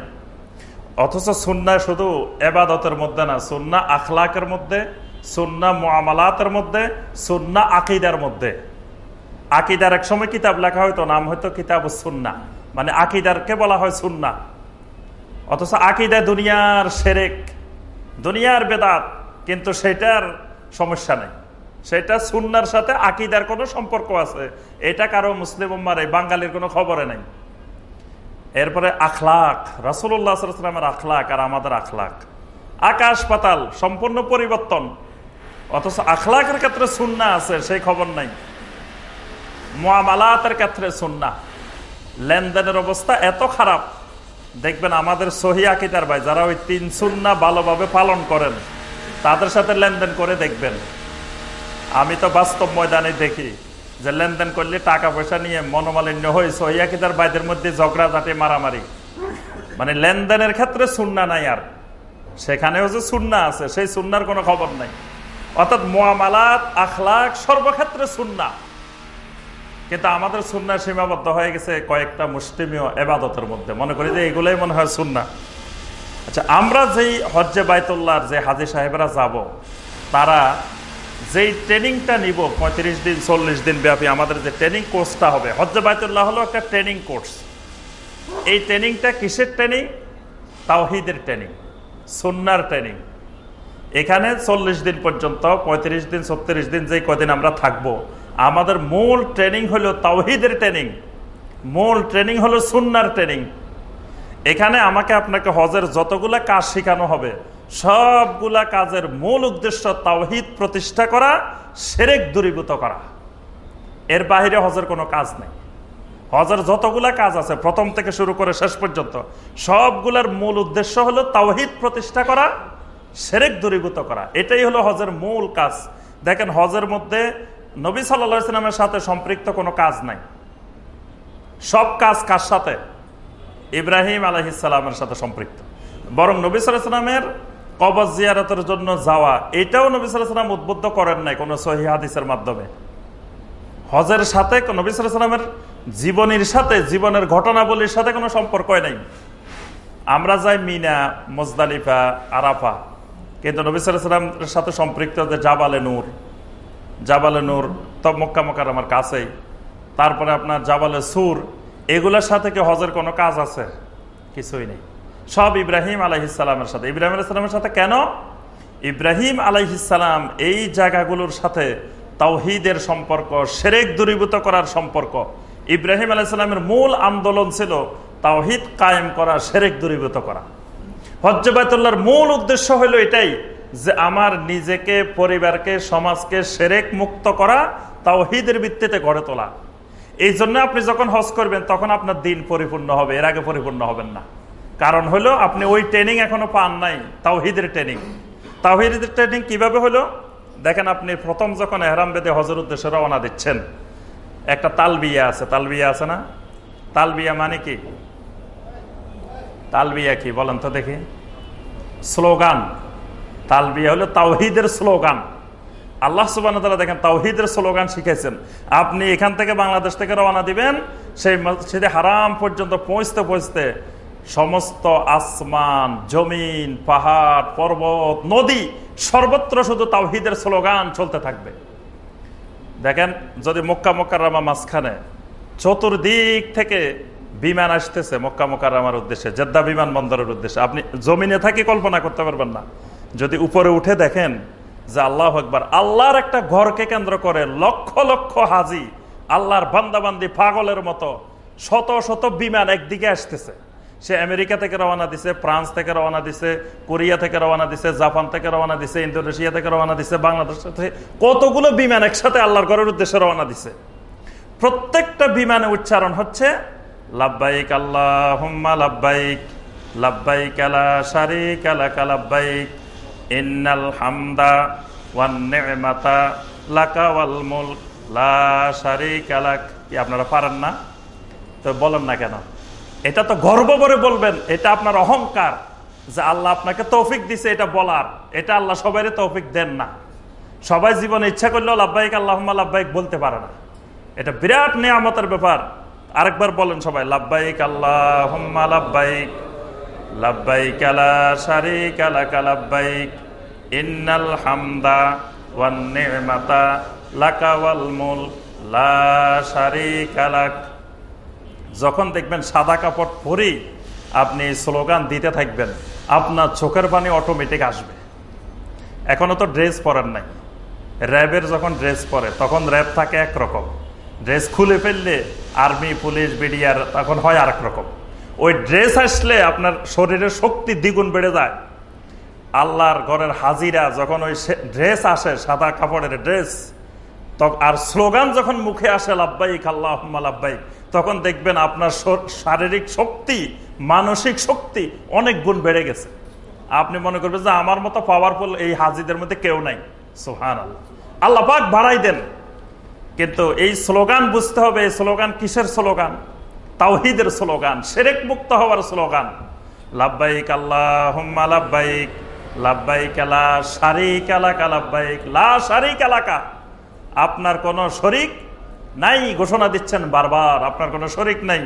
অথচ সুন্না শুধু এবাদতের মধ্যে না সুন্না আখলাকের মধ্যে সুন্না মোয়ামালাতের মধ্যে সুন্না আকিদার মধ্যে। আকিদার এক সময় কিতাব লেখা হয়তো নাম হয়তো কিতাব সুন্না মানে আকিদারকে বলা হয় সুন্না অথচ আকিদা দুনিয়ার সেরেক। দুনিয়ার বেদাত, কিন্তু সেটার সমস্যা নেই। সেটা সুন্নার সাথে আকিদার কোনো সম্পর্ক আছে। এটা কারও মুসলিম উম্মার বাঙালির কোনো খবরে নেই। এরপরে আখলাক রাসুল্লাহামের আখলাক আর আমাদের আখলাক। আকাশ পাতাল, সম্পূর্ণ পরিবর্তন। অথচ আখলাকের ক্ষেত্রে সুন্না আছে, সেই খবর নাই। মোয়ামালাতের ক্ষেত্রে সুন্না। লেনদেনের অবস্থা এত খারাপ। দেখবেন আমাদের সহি আকিদার ভাই, যারা ওই তিন সুন্না ভালোভাবে পালন করেন, তাদের সাথে লেনদেন করে দেখবেন। আমি তো বাস্তব ময়দানে দেখি যে লেনদেন করলে টাকা পয়সা নিয়ে মনোমালিন্য হয়ে সহিয়াকিদার ভাইদের মধ্যে ঝগড়া ঝাঁটে মারামারি। মানে লেনদেনের ক্ষেত্রে সুন্না নাই আর। সেখানেও যে সুন্না আছে, সেই সুন্নার কোনো খবর নাই। অর্থাৎ মোয়ামালাত, আখলাক সর্বক্ষেত্রে সুন্না। কিন্তু আমাদের সুন্না সীমাবদ্ধ হয়ে গেছে কয়েকটা মুসলিমীয় এবাদতের মধ্যে। মনে করি যে এগুলোই মনে হয় সুন্না আচ্ছা আমরা যেই হজ্জে বাইতুল্লাহর যে হাজি সাহেবরা যাব, তারা যেই ট্রেনিংটা নিব, পঁয়ত্রিশ দিন, চল্লিশ দিন ব্যাপী আমাদের যে ট্রেনিং কোর্সটা হবে, হজ্জে বাইতুল্লাহ হলো একটা ট্রেনিং কোর্স। এই ট্রেনিংটা কিসের ট্রেনিং? তাওহিদের ট্রেনিং সুন্নার ট্রেনিং। এখানে চল্লিশ দিন পর্যন্ত, পঁয়ত্রিশ দিন, ছত্রিশ দিন যেই কদিন আমরা থাকব আমাদের মূল ট্রেনিং হলো তাওহিদের ট্রেনিং মূল ট্রেনিং হলো সুন্নার ট্রেনিং এখানে আমাকে আপনাকে হজের যতগুলা কাজ শেখানো হবে, সবগুলা কাজের মূল উদ্দেশ্য তাওহিদ প্রতিষ্ঠা করা, সেরেক দূরীভূত করা। এর বাহিরে হজের কোনো কাজ নেই। হজের যতগুলা কাজ আছে, প্রথম থেকে শুরু করে শেষ পর্যন্ত, সবগুলার মূল উদ্দেশ্য হলো তাওহিদ প্রতিষ্ঠা করা, সেরেক দূরীভূত করা। এটাই হলো হজের মূল কাজ। দেখেন হজের মধ্যে নবী সাল্লামের সাথে সম্পৃক্ত কোনো কাজ নাই। সব কাজ কার সাথে? ইব্রাহিম আলহিসামের সাথে সম্পৃক্ত। বরং নবী সাল্লামের কবজ জিয়ারতের জন্য যাওয়া, এটাও নবী সাল্লাম উদ্বুদ্ধ করেন নাই কোনো সহি হাদিসের মাধ্যমে। হজের সাথে নবী সাল্লামের জীবনীর সাথে, জীবনের ঘটনাবলীর সাথে কোনো সম্পর্ক নাই। আমরা যাই মিনা, মোজদালিফা, আরাফা, কিন্তু নবী সাল্লামের সাথে সম্পৃক্ত যে জাবালে নূর। জাবালে নূর, তব মক্কা মক্কার আমার কাছেই। তারপরে আপনার জাবালে সুর, এগুলোর সাথে কি হজের কোনো কাজ আছে? কিছুই নেই। সব ইব্রাহিম আলহিসামের সাথে। ইব্রাহিম আলাইসালামের সাথে কেন? ইব্রাহিম আলাইহিসালাম এই জায়গাগুলোর সাথে তাওহিদের সম্পর্ক, সেরেক দূরীভূত করার সম্পর্ক। ইব্রাহিম আলাইসালামের মূল আন্দোলন ছিল তাওহিদ কায়েম করা, সেরেক দূরীভূত করা। হজ্জবায়তুল্লাহর মূল উদ্দেশ্য হলো এটাই যে আমার নিজেকে, পরিবারকে, সমাজকে সেরেক মুক্ত করা তাওহিদের ভিত্তিতে গড়ে তোলা। এই জন্য আপনি যখন হজ করবেন, তখন আপনার দিন পরিপূর্ণ হবে, এর আগে পরিপূর্ণ হবেন না। কারণ হলো, আপনি ওই ট্রেনিং এখনও পান নাই তাও তাওহিদের ট্রেনিং তাও তাওহিদের ট্রেনিং কীভাবে হলো? দেখেন, আপনি প্রথম যখন এহরাম বেদে হজর উদ্দেশ্যে রওনা দিচ্ছেন, একটা তালবিয়া আছে। তালবিয়া আছে না? তালবিয়া মানে কি? তালবিয়া কি? বলেন তো দেখি। স্লোগান। তালবিয়া হলো তাওহিদের স্লোগান। আল্লাহ সুবান দেখেন তাওহিদের স্লোগান শিখেছেন আপনি এখান থেকে বাংলাদেশ থেকে রওনা দিবেন, সেই মসজিদে হারাম পর্যন্ত পৌঁছতে পৌঁছতে সমস্ত আসমান, জমিন, পাহাড়, পর্বত, নদী সর্বত্র শুধু তাওহিদের স্লোগান চলতে থাকবে। দেখেন যদি মক্কা মক্কারামা মাঝখানে চতুর্দিক থেকে বিমান আসতেছে মক্কা মক্কারামার উদ্দেশ্যে, জেদ্দা বিমানবন্দরের উদ্দেশ্যে, আপনি জমিনে থাকি কল্পনা করতে পারবেন না। যদি উপরে উঠে দেখেন যে আল্লাহ একবার আল্লাহর একটা ঘরকে কেন্দ্র করে লক্ষ লক্ষ হাজি আল্লাহর বান্দাবান্দি পাগলের মতো শত শত বিমান একদিকে আসতেছে। সে আমেরিকা থেকে রওনা দিছে, ফ্রান্স থেকে রওনা দিছে, কোরিয়া থেকে রওনা দিছে, জাপান থেকে রওনা দিছে, ইন্দোনেশিয়া থেকে রওনা দিছে, বাংলাদেশ থেকে কতগুলো বিমান একসাথে আল্লাহর ঘরের উদ্দেশ্যে রওনা দিছে। প্রত্যেকটা বিমানে উচ্চারণ হচ্ছে লাভবাইক আল্লাহ লাভবাইক লাভবাইক আলা শারিক আলাকা লাভবাইক ইন্নাল হামদা লা আপনারা পারেন না, তো বলেন না কেন? এটা তো গর্ব করে বলবেন, এটা আপনার অহংকার যে আল্লাহ আপনাকে তৌফিক দিছে, এটা বলার। এটা আল্লাহ সবাই তৌফিক দেন না। সবাই জীবনে ইচ্ছা করলেও লাভবাহিক আল্লাহ লাভবাহিক বলতে পারে না। এটা বিরাট নিয়ামতের ব্যাপার। আরেকবার বলেন সবাই লাভবাহিক আল্লাহ লাভবাহিক লাভবাহিক ইন্নাল হামদা ওয়ান লা যখন দেখবেন সাদা কাপড় পরেই আপনি স্লোগান দিতে থাকবেন, আপনার চোখের পানি অটোমেটিক আসবে। এখনও তো ড্রেস পরেন নাই। র্যাবের যখন ড্রেস পরে, তখন র্যাব থাকে একরকম। ড্রেস খুলে ফেললে আর্মি, পুলিশ, বিডিআর, তখন হয় আরেক রকম। ওই ড্রেস আসলে আপনার শরীরের শক্তি দ্বিগুণ বেড়ে যায়। আল্লাহর ঘরের হাজিরা যখন ওই ড্রেস আসে, সাদা কাপড়ের ড্রেস আর স্লোগান যখন মুখে আসে লাভবাইক আল্লাহ লাভবাইক তখন দেখবেন আপনার শারীরিক শক্তি, মানসিক শক্তি অনেক গুণ বেড়ে গেছে। আপনি মনে করবেন যে আমার মতো পাওয়ারফুল এই হাজিদের মধ্যে কেউ নাই। সোহান আল্লাহ আল্লাহ বাড়াই দেন। কিন্তু এই স্লোগান বুঝতে হবে, এই স্লোগান কিসের স্লোগান? তাওহিদের স্লোগান সেরেক মুক্ত হওয়ার স্লোগান। লাভবাইক আল্লাহ লাভবাইক লাভবাইক আলা শারিক এলাকা লাভবাইক লা শারিক এলাকা আপনার কোন শরিক নাই, ঘোষণা দিচ্ছেন বারবার, আপনার কোনো শরিক নাই।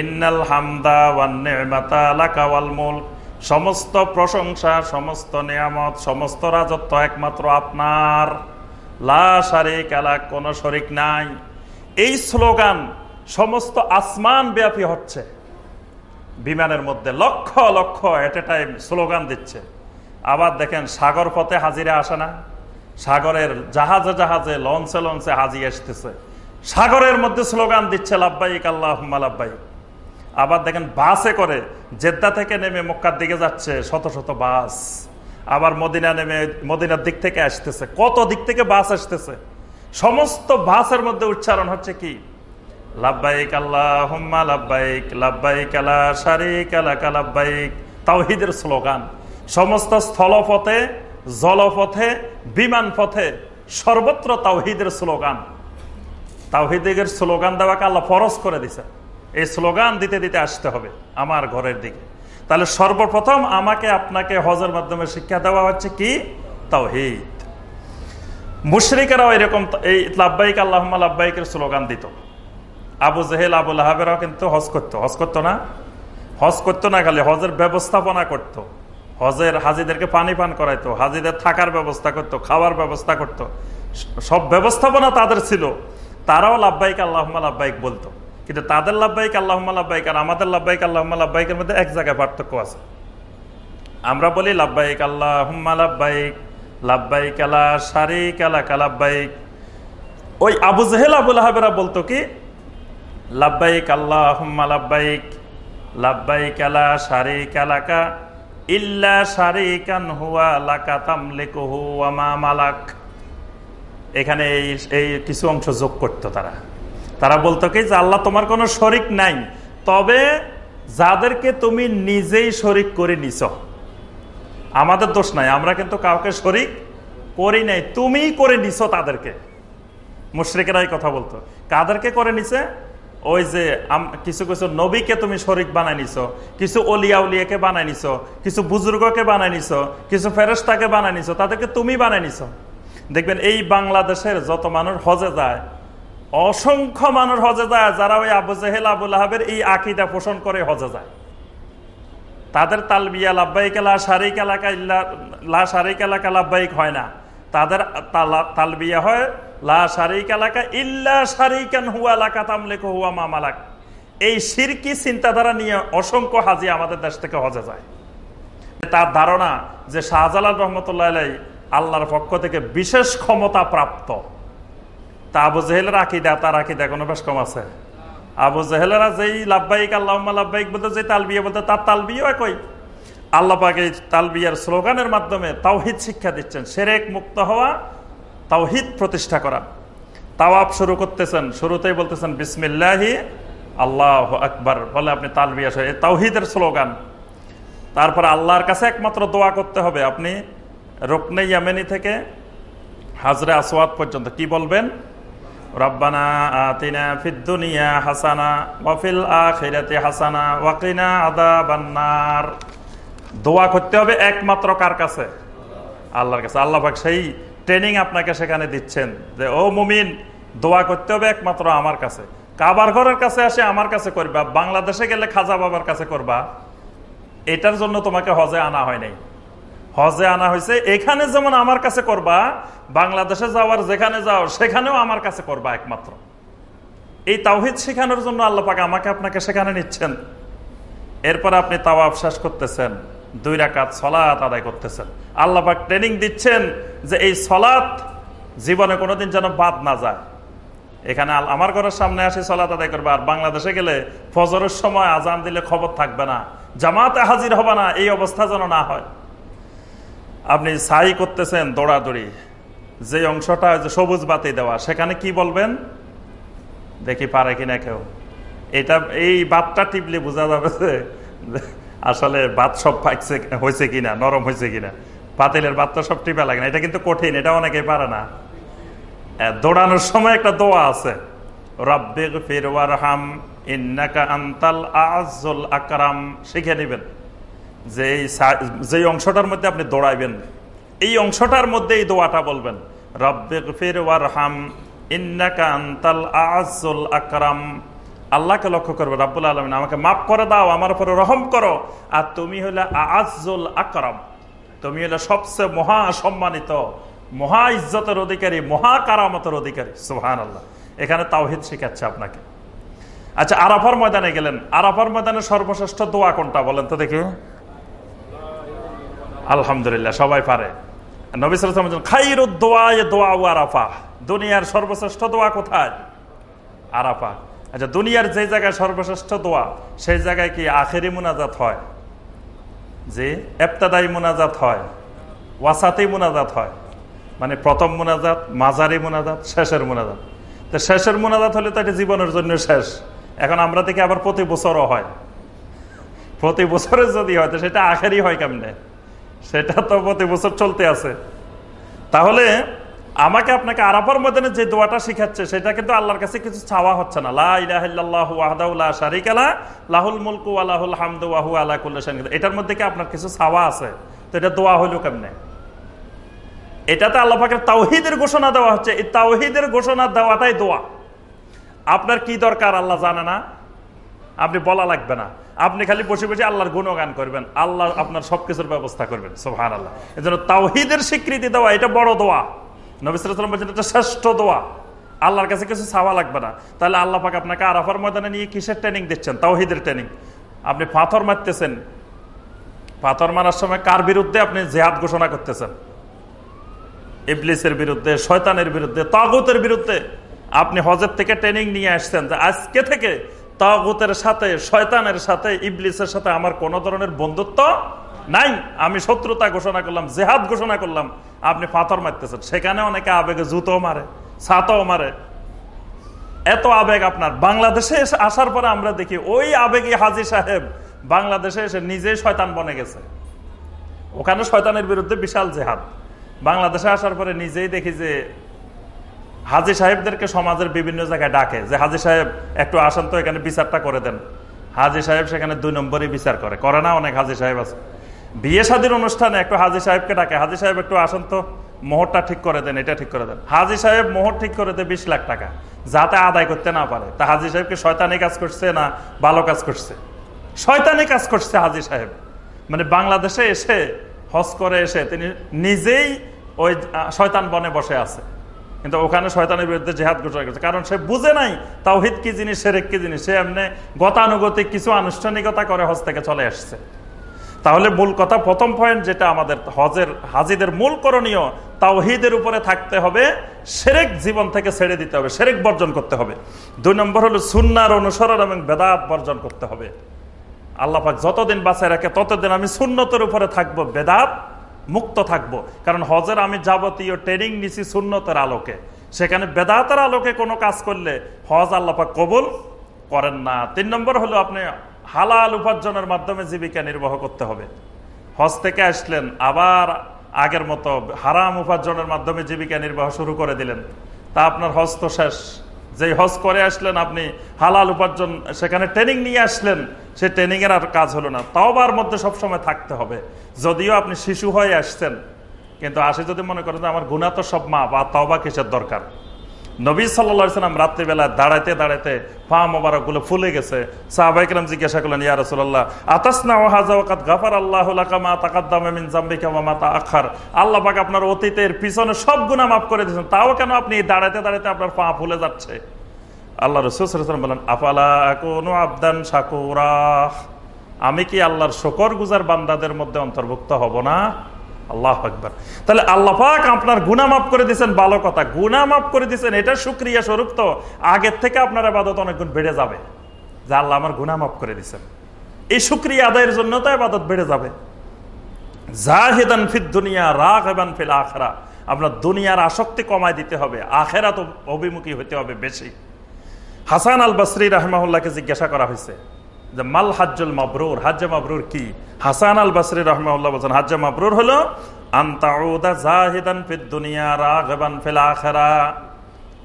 ইন্নাল হামদা ওয়াল মুলক। সমস্ত প্রশংসা, সমস্ত নিয়ামত, সমস্ত রাজত্ব একমাত্র আপনার। লা শারিক আলা কোনো শরিক নাই। এই স্লোগান সমস্ত আসমান ব্যাপী হচ্ছে। বিমানের মধ্যে লক্ষ লক্ষ এট এ টাইম স্লোগান দিচ্ছে। আবার দেখেন, সাগর পথে হাজিরা আসে না। সাগরের জাহাজে জাহাজে, লঞ্চে লঞ্চে হাজি আসতেছে। সাগরের মধ্যে স্লোগান দিচ্ছে লাভবাইক আল্লাহ লাভবাইক আবার দেখেন, বাসে করে জেদ্দা থেকে নেমে মক্কার দিকে যাচ্ছে শত শত বাস। আবার মদিনা নেমে, মদিনার দিক থেকে আসতেছে। কত দিক থেকে বাস আসতেছে? সমস্ত বাসের মধ্যে উচ্চারণ হচ্ছে কি? লাভবাইক আল্লাহ হুম্মা লাভবাইক লাভবাইক আলা শারিক আলাকা তাওহিদের স্লোগান, সমস্ত স্থলপথে, জলপথে বিমান পথে সর্বত্র তাওহিদের স্লোগান। তাওহিদের স্লোগান দেওয়াকে আল্লাহ ফরজ করে দিছে। এই স্লোগান দিতে দিতে আসতে হবে আমার ঘরের দিকে। তাহলে সর্বপ্রথম আমাকে আপনাকে হজের মাধ্যমে শিক্ষা দেওয়া হচ্ছে কি? তাওহিদ। মুশরিকেরাও এরকম এই লাভবাইক আল্লাহ লাভবাইকের স্লোগান দিত। আবু জেহেল আবুল আহাবেরাও কিন্তু হজ করতো। হজ করতো না? হজ করতো না খালি, হজের ব্যবস্থাপনা করতো। হজের হাজিদেরকে পানি পান করাইতো, হাজিদের থাকার ব্যবস্থা করতো, খাওয়ার ব্যবস্থা করত। সব ব্যবস্থাপনা তাদের ছিল। তারাও লাভবাহিক আল্লাহ লাভবাহিক বলতো। কিন্তু তাদের লাভবাহিক আল্লাহ লাভবাহিক আর আমাদের লাভবাহিক আল্লাহ লাভবাহিকের মধ্যে এক জায়গায় পার্থক্য আছে। আমরা বলি লাভবাহিক আল্লাহ হুম্মা লাভবাহিক লাভবাহিক আলা শারিক আলা কালাব্বাহিক ওই আবু জহেল আবুল হাবেরা বলতো কি লাভবাহিক আল্লাহ হুম্মা লাভবাহিক লাভবাহিক আলা শারিক আলাকা ইল্লা শারিকান হুয়া লাকা তামলিকুহু ওয়া মা মালাক। এখানে এই এই কিছু অংশ যোগ করতো তারা। তারা বলতো কি, যে আল্লাহ তোমার কোনো শরিক নাই, তবে যাদেরকে তুমি নিজেই শরিক করে নিছ, আমাদের দোষ নাই, আমরা কিন্তু কাউকে শরিক করি নাই, তুমিই করে নিছ তাদেরকে। মুশ্রিকেরাই কথা বলতো। কাদেরকে করে নিছে? ওই যে কিছু কিছু, নবীকে তুমি শরিক বানাই নিছ, কিছু অলিয়া উলিয়াকে বানাই নিছ, কিছু বুজুর্গকে বানাই নিছ, কিছু ফেরস্তাকে বানাই নিছ, তাদেরকে তুমি বানাই নিছ। দেখবেন এই বাংলাদেশের যত মানুষ হজে যায়, অসংখ্য মানুষ হজে যায়, যারা ওই আবু জেহেল আবুল আহাবের এই আকিদা পোষণ করে হজে যায়। তাদের তালবিয়া লাভবাহিক লা শারিক এলাকা লা শারিক এলাকা লাভবাহিক হয় না। তাদের তালবিয়া হয় লা শারিক এলাকা ইল্লা শারিকান হুয়া এলাকা তামলেক হুয়া মামালাক এই সিরকি চিন্তাধারা নিয়ে অসংখ্য হাজি আমাদের দেশ থেকে হজে যায়। তার ধারণা যে শাহজালাল রহমতুল্লাহ আল্লাহর পক্ষ থেকে বিশেষ ক্ষমতা প্রাপ্ত। তা আবু জেহেলের আকিদা, তার আকিদা কোনো বেশ কম আছে। আবু জেহেলেরা যেই লাভবাহিক আল্লাহ লাভবাহিক বলতে, যে তালবিয়া বলতে, তার তালবিও একই। আল্লাহ পাক তালবিয়ার স্লোগানের মাধ্যমে তাওহিদ শিক্ষা দিচ্ছেন। সেরেক মুক্ত হওয়া তাওহিদ প্রতিষ্ঠা করা। তাওয়াব শুরু করতেছেন, শুরুতেই বলতেছেন, বিসমিল্লাহি, আল্লাহ আকবার। বলে আপনি তালবিয়া এই তাওহিদের স্লোগান। তারপর আল্লাহর কাছে একমাত্র দোয়া করতে হবে। আপনি রোকনে ইয়ামেনি থেকে হাজরে আসওয়াদ পর্যন্ত কি বলবেন? রব্বানা ফিদ্দুনিয়া হাসানা হাসানা ওয়াকিনা আদাবান্নার দোয়া করতে হবে একমাত্র কার কাছে? আল্লাহর কাছে। আল্লাহ সেই ট্রেনিং আপনাকে সেখানে দিচ্ছেন যে, ও মুমিন, দোয়া করতে হবে একমাত্র আমার কাছে। কাবার ঘরের কাছে আসে আমার কাছে করবা, বাংলাদেশে গেলে খাজা বাবার কাছে করবা। এটার জন্য তোমাকে হজে আনা হয় নাই। হজে আনা হয়েছে, এখানে যেমন আমার কাছে করবা, বাংলাদেশে যাওয়ার যেখানে যাও, সেখানেও আমার কাছে করবা একমাত্র। এই তাওহিদ শেখানোর জন্য আল্লাহ পাক আমাকে আপনাকে সেখানে নিচ্ছেন। এরপর আপনি তাওয়াব শেষ করতেছেন। দুই রাকাত সলাৎ আদায় করতেছেন। আল্লাপাক ট্রেনিং দিচ্ছেন যে এই সলাৎ জীবনে কোনোদিন যেন বাদ না যায়। এখানে আমার ঘরের সামনে আসে সলাৎ আদায় করবে, আর বাংলাদেশে গেলে ফজরের সময় আজান দিলে খবর থাকবে না। জামাতে হাজির হবে না, এই অবস্থা যেন না হয়। আপনি সাই করতেছেন দৌড়াদৌড়ি। যে অংশটা যে সবুজ বাতি দেওয়া, সেখানে কি বলবেন? দেখি পারে কিনা কেউ। এটা এই বাতটা টিপলে বোঝা যাবে আসলে বাত সব পাইছে হয়েছে কিনা, নরম হয়েছে কিনা। পাতিলের বাতটা সব টিপা লাগে না, এটা কিন্তু কঠিন, এটা অনেকেই পারে না। দৌড়ানোর সময় একটা দোয়া আছে। রব্বেগ ফিরওয়ার হাম ইন্নাকা আন্তাল আজল আকরাম। শিখে নেবেন। যে যে অংশটার মধ্যে আপনি দৌড়াইবেন, এই অংশটার মধ্যে এই দোয়াটা বলবেন। রব্বেগ ফিরওয়ার হাম ইন্নাকা আন্তাল আজল আকরাম। আল্লাহকে লক্ষ্য করবে, রাব্বুল আলমিন আমাকে মাফ করে দাও, আমার উপরে রহম করো। আর তুমি হলে আজল আকরাম, তুমি হলে সবচেয়ে মহা সম্মানিত, মহা ইজ্জতের অধিকারী, মহা কারামতের অধিকারী। সুহান আল্লাহ এখানে তাওহিদ শিখাচ্ছে আপনাকে। আচ্ছা আরাফার ময়দানে গেলেন। আরাফার ময়দানে সর্বশ্রেষ্ঠ দোয়া কোনটা বলেন তো দেখি। আলহামদুলিল্লাহ, সবাই পারে। নবী দোয়া দোয়া আরাফা দুনিয়ার সর্বশ্রেষ্ঠ দোয়া কোথায়? আরাফা আচ্ছা দুনিয়ার যে জায়গায় সর্বশ্রেষ্ঠ দোয়া, সেই জায়গায় কি আখেরি মোনাজাত হয়? যে এফতাদাই মোনাজাত হয়? ওয়াসাতেই মোনাজাত হয়? মানে প্রথম মোনাজাত, মাঝারি মোনাজাত, শেষের মোনাজাত। তো শেষের মুনাজাত হলে তো এটা জীবনের জন্য শেষ। এখন আমরা থেকে আবার প্রতি বছরও হয়। প্রতি বছরের যদি হয়, তো সেটা আখেরই হয় কেমনে? সেটা তো প্রতি বছর চলতে আছে। তাহলে আমাকে আপনাকে আরাফার ময়দানে যে দোয়াটা শিখাচ্ছে, সেটা কিন্তু আল্লাহর কাছে কিছু চাওয়া হচ্ছে না। লাহুল মুলকু আল্লাহুল হামদু আল্লাহ এটার মধ্যে কি আপনার কিছু চাওয়া আছে? তো এটা দোয়া হইল কেমনে? এটাতে আল্লাহ তাওহিদের ঘোষণা দেওয়া হচ্ছে। এই তাওহিদের ঘোষণা দেওয়াটাই দোয়া। আপনার কি দরকার আল্লাহ জানে না? আপনি বলা লাগবে না। আপনি খালি বসে বসে আল্লাহর গুণগান করবেন। আল্লাহ আপনার সবকিছুর ব্যবস্থা করবেন। সোহান আল্লাহ এই জন্য তাওহিদের স্বীকৃতি দেওয়া, এটা বড় দোয়া। নবিসাম বলছেন, এটা শ্রেষ্ঠ দোয়া। আল্লাহর কাছে কিছু চাওয়া লাগবে না। তাহলে আল্লাহ পাক আপনাকে আরাফার ময়দানে নিয়ে কিসের ট্রেনিং দিচ্ছেন? তাওহিদের ট্রেনিং আপনি পাথর মারতেছেন। পাথর মারার সময় কার বিরুদ্ধে আপনি জেহাদ ঘোষণা করতেছেন? ইবলিসের বিরুদ্ধে, শয়তানের বিরুদ্ধে, তাগুতের বিরুদ্ধে আপনি হজের থেকে ট্রেনিং নিয়ে আসছেন যে আজকে থেকে তাগুতের সাথে, শয়তানের সাথে, ইবলিসের সাথে আমার কোন ধরনের বন্ধুত্ব নাই। আমি শত্রুতা ঘোষণা করলাম, জেহাদ ঘোষণা করলাম। আপনি পাথর মারতেছেন। সেখানে অনেকে আবেগে জুতো মারে, ছাতাও মারে। এত আবেগ আপনার। বাংলাদেশে এসে আসার পরে আমরা দেখি ওই আবেগী হাজি সাহেব বাংলাদেশে এসে নিজেই শয়তান বনে গেছে। ওখানে শয়তানের বিরুদ্ধে বিশাল জেহাদ। বাংলাদেশে আসার পরে নিজেই দেখি যে হাজি সাহেবদেরকে সমাজের বিভিন্ন জায়গায় ডাকে যে, হাজি সাহেব, একটু আসেন তো, এখানে বিচারটা করে দেন। হাজি সাহেব সেখানে দুই নম্বরই বিচার করে। করে না, অনেক হাজি সাহেব আছে। বিয়ে শাদীর অনুষ্ঠানে একটু হাজি সাহেবকে ডাকে। হাজি সাহেব একটু আসেন তো, মোহরটা ঠিক করে দেন, এটা ঠিক করে দেন। হাজি সাহেব মোহর ঠিক করে দেয় বিশ লাখ টাকা, যাতে আদায় করতে না পারে। তা হাজি সাহেবকে শয়তানি কাজ করছে না ভালো কাজ করছে? শয়তানি কাজ করছে হাজি সাহেব। মানে বাংলাদেশে এসে, হজ করে এসে, তিনি নিজেই ওই শয়তান বনে বসে আছে। কিন্তু ওখানে শয়তানের বিরুদ্ধে জেহাদ ঘোষণা করছে। কারণ সে বুঝে নাই তাওহিদ কি জিনিস, সেরেক কি জিনিস। সে এমনি গতানুগতিক কিছু আনুষ্ঠানিকতা করে হজ থেকে চলে আসছে। তাহলে মূল কথা প্রথম পয়েন্ট যেটা আমাদের হজের, হাজিদের মূল করণীয়, তাওহিদের উপরে থাকতে হবে, সেরেক জীবন থেকে ছেড়ে দিতে হবে, সেরেক বর্জন করতে হবে। দুই নম্বর হলো সুন্নার অনুসরণ এবং বেদাত বর্জন করতে হবে। আল্লাপাক যতদিন বাঁচায় রাখে, ততদিন আমি সুন্নতের উপরে থাকব, বেদাত মুক্ত থাকব। কারণ হজের আমি যাবতীয় ট্রেনিং নিছি সুন্নতের আলোকে। সেখানে বেদাতের আলোকে কোনো কাজ করলে হজ আল্লাপাক কবুল করেন না। তিন নম্বর হলো আপনি হালাল উপার্জনের মাধ্যমে জীবিকা নির্বাহ করতে হবে। হজ থেকে আসলেন, আবার আগের মতো হারাম উপার্জনের মাধ্যমে জীবিকা নির্বাহ শুরু করে দিলেন। তা আপনার হজ তো শেষ। যেই হজ করে আসলেন, আপনি হালাল উপার্জন, সেখানে ট্রেনিং নিয়ে আসলেন, সে ট্রেনিং এর আর কাজ হলো না। তাওবার মধ্যে সবসময় থাকতে হবে। যদিও আপনি শিশু হয়ে আসছেন, কিন্তু আসে যদি মনে করেন আমার গুণা তো সব মা বা তাওবা কিসের দরকার? নবী সাল্লাম রাত্রিবেলা দাঁড়াইতে দাঁড়াইতে পা মোবারকগুলো ফুলে গেছে। সাহবাইকরাম জিজ্ঞাসা করলেন, ইয়া রসুল্লাহ আতাসনা ওহাজাওয়াত গাফার আল্লাহ আখার আল্লাহ পাক আপনার অতীতের পিছনে সব গুণা মাফ করে দিয়েছেন। তাও কেন আপনি দাঁড়াইতে দাঁড়াইতে আপনার পা ফুলে যাচ্ছে? আল্লাহ রসুল বলেন, আফালা কোনো আবদান সাকুরাহ আমি কি আল্লাহর শকর গুজার বান্দাদের মধ্যে অন্তর্ভুক্ত হব না? আল্লাহ আকবর। তাহলে আল্লাহ পাক আপনার গুনা মাফ করে দিচ্ছেন ভালো কথা। গুনা মাফ করে দিচ্ছেন এটা সুক্রিয়া স্বরূপ তো। আগের থেকে আপনার আবাদত অনেক গুণ বেড়ে যাবে। যে আল্লাহ আমার গুনা মাফ করে দিচ্ছেন এই সুক্রিয়া আদায়ের জন্য তো আবাদত বেড়ে যাবে। আসক্তি কমায় দিতে হবে আখেরা তো অভিমুখী হতে হবে বেশি। হাসান আল বসরি রহমাউল্লাহকে জিজ্ঞাসা করা হয়েছে যে মাল হাজ্জুল মাবরুর হাজ্জা মাবরুর কি হাসান আল বাসরি রহমাউল্লাহ বলছেন হাজ্জা মাবরুর হলো জাহিদান ফিদ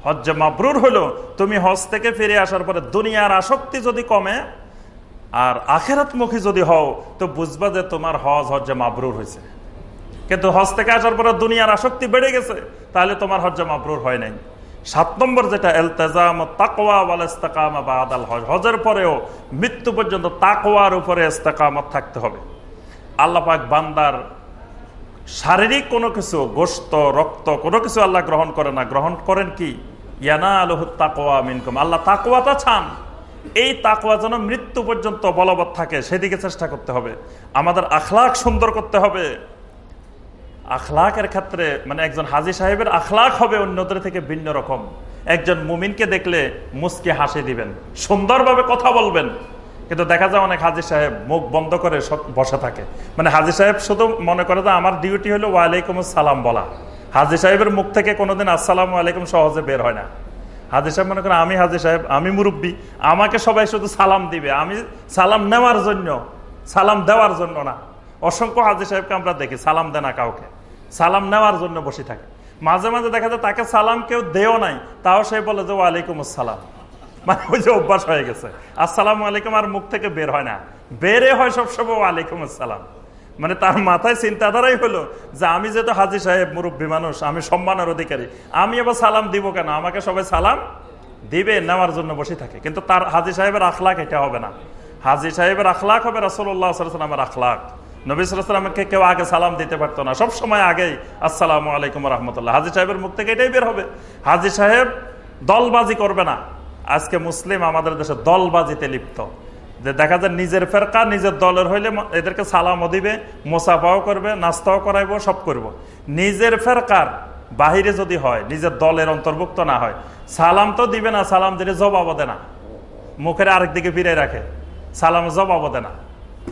হজ্জে তুমি ফিরে আসক্তি যদি কমে আর যদি হও, তো যে হজ হজ্জে কিন্তু হজ থেকে আসার পরে দুনিয়ার আসক্তি বেড়ে গেছে, তাহলে তোমার হজ্জে মাবরুর হয় নাই। সাত নম্বর যেটা এলতেজাম তাকোয়া ওয়াল ইস্তেকামা বা আদাল হজ। হজের পরেও মৃত্যু পর্যন্ত তাকোয়ার উপরে ইস্তেকামত থাকতে হবে। আল্লাপাক বান্দার শারীরিক কোনো কিছু গোস্ত রক্ত, কোনো কিছু আল্লাহ গ্রহণ করে না। গ্রহণ করেন কি? ইয়ানা আলহ তাকোয়া মিনকম। আল্লাহ তাকোয়াটা চান। এই তাকোয়া যেন মৃত্যু পর্যন্ত বলবৎ থাকে, সেদিকে চেষ্টা করতে হবে। আমাদের আখলাখ সুন্দর করতে হবে। আখলাকের ক্ষেত্রে মানে একজন হাজি সাহেবের আখলাক হবে অন্যদের থেকে ভিন্ন রকম। একজন মুমিনকে দেখলে মুসকে হাসি দিবেন, সুন্দরভাবে কথা বলবেন। কিন্তু দেখা যায় অনেক হাজির সাহেব মুখ বন্ধ করে বসে থাকে। মানে হাজির সাহেব শুধু মনে করে যে আমার ডিউটি হলো ওয়ালাইকুম সালাম বলা। হাজির সাহেবের মুখ থেকে কোনোদিন আসসালাম আলাইকুম সহজে বের হয় না। হাজির সাহেব মনে করেন, আমি হাজির সাহেব, আমি মুরব্বী, আমাকে সবাই শুধু সালাম দিবে। আমি সালাম নেওয়ার জন্য, সালাম দেওয়ার জন্য না। অসংখ্য হাজির সাহেবকে আমরা দেখি, সালাম দেনা কাউকে। সালাম নেওয়ার জন্য বসে থাকে। মাঝে মাঝে দেখা যায় তাকে সালাম কেউ দেও নাই, তাও সে বলে যে, ওয়ালাইকুম আসসালাম। মানে ওই যে অভ্যাস হয়ে গেছে। আসসালাম আলাইকুম আর মুখ থেকে বের হয় না। বেরে হয় সবসময়, ওয়ালাইকুম আসসালাম। মানে তার মাথায় চিন্তাধারাই হলো যে, আমি যেহেতু হাজি সাহেব, মুরব্বী মানুষ, আমি সম্মানের অধিকারী, আমি এবার সালাম দিব কেন? আমাকে সবাই সালাম দিবে, নেওয়ার জন্য বসে থাকে। কিন্তু তার হাজি সাহেবের আখলাখ এটা হবে না। হাজি সাহেবের আখলাখ হবে রাসোল্লাহ সাল্লামের আখলাখ নবিসামকে কেউ আগে সালাম দিতে পারতো না। সব সময় আগেই, আসসালাম আলাইকুম রহমতুল্লাহ। হাজি সাহেবের মুখ থেকে এটাই বের হবে। হাজি সাহেব দলবাজি করবে না। আজকে মুসলিম আমাদের দেশে দলবাজিতে লিপ্ত। যে দেখা যায় নিজের ফেরকা নিজের দলের হইলে এদেরকে সালামও দিবে, মোসাফাও করবে, নাস্তাও করাইবো, সব করব। নিজের ফেরকার বাহিরে যদি হয়, নিজের দলের অন্তর্ভুক্ত না হয়, সালাম তো দিবে না, সালাম দিলে জবাবও দে না। মুখের আরেক দিকে ফিরে রাখে। সালাম জবাবও দে না।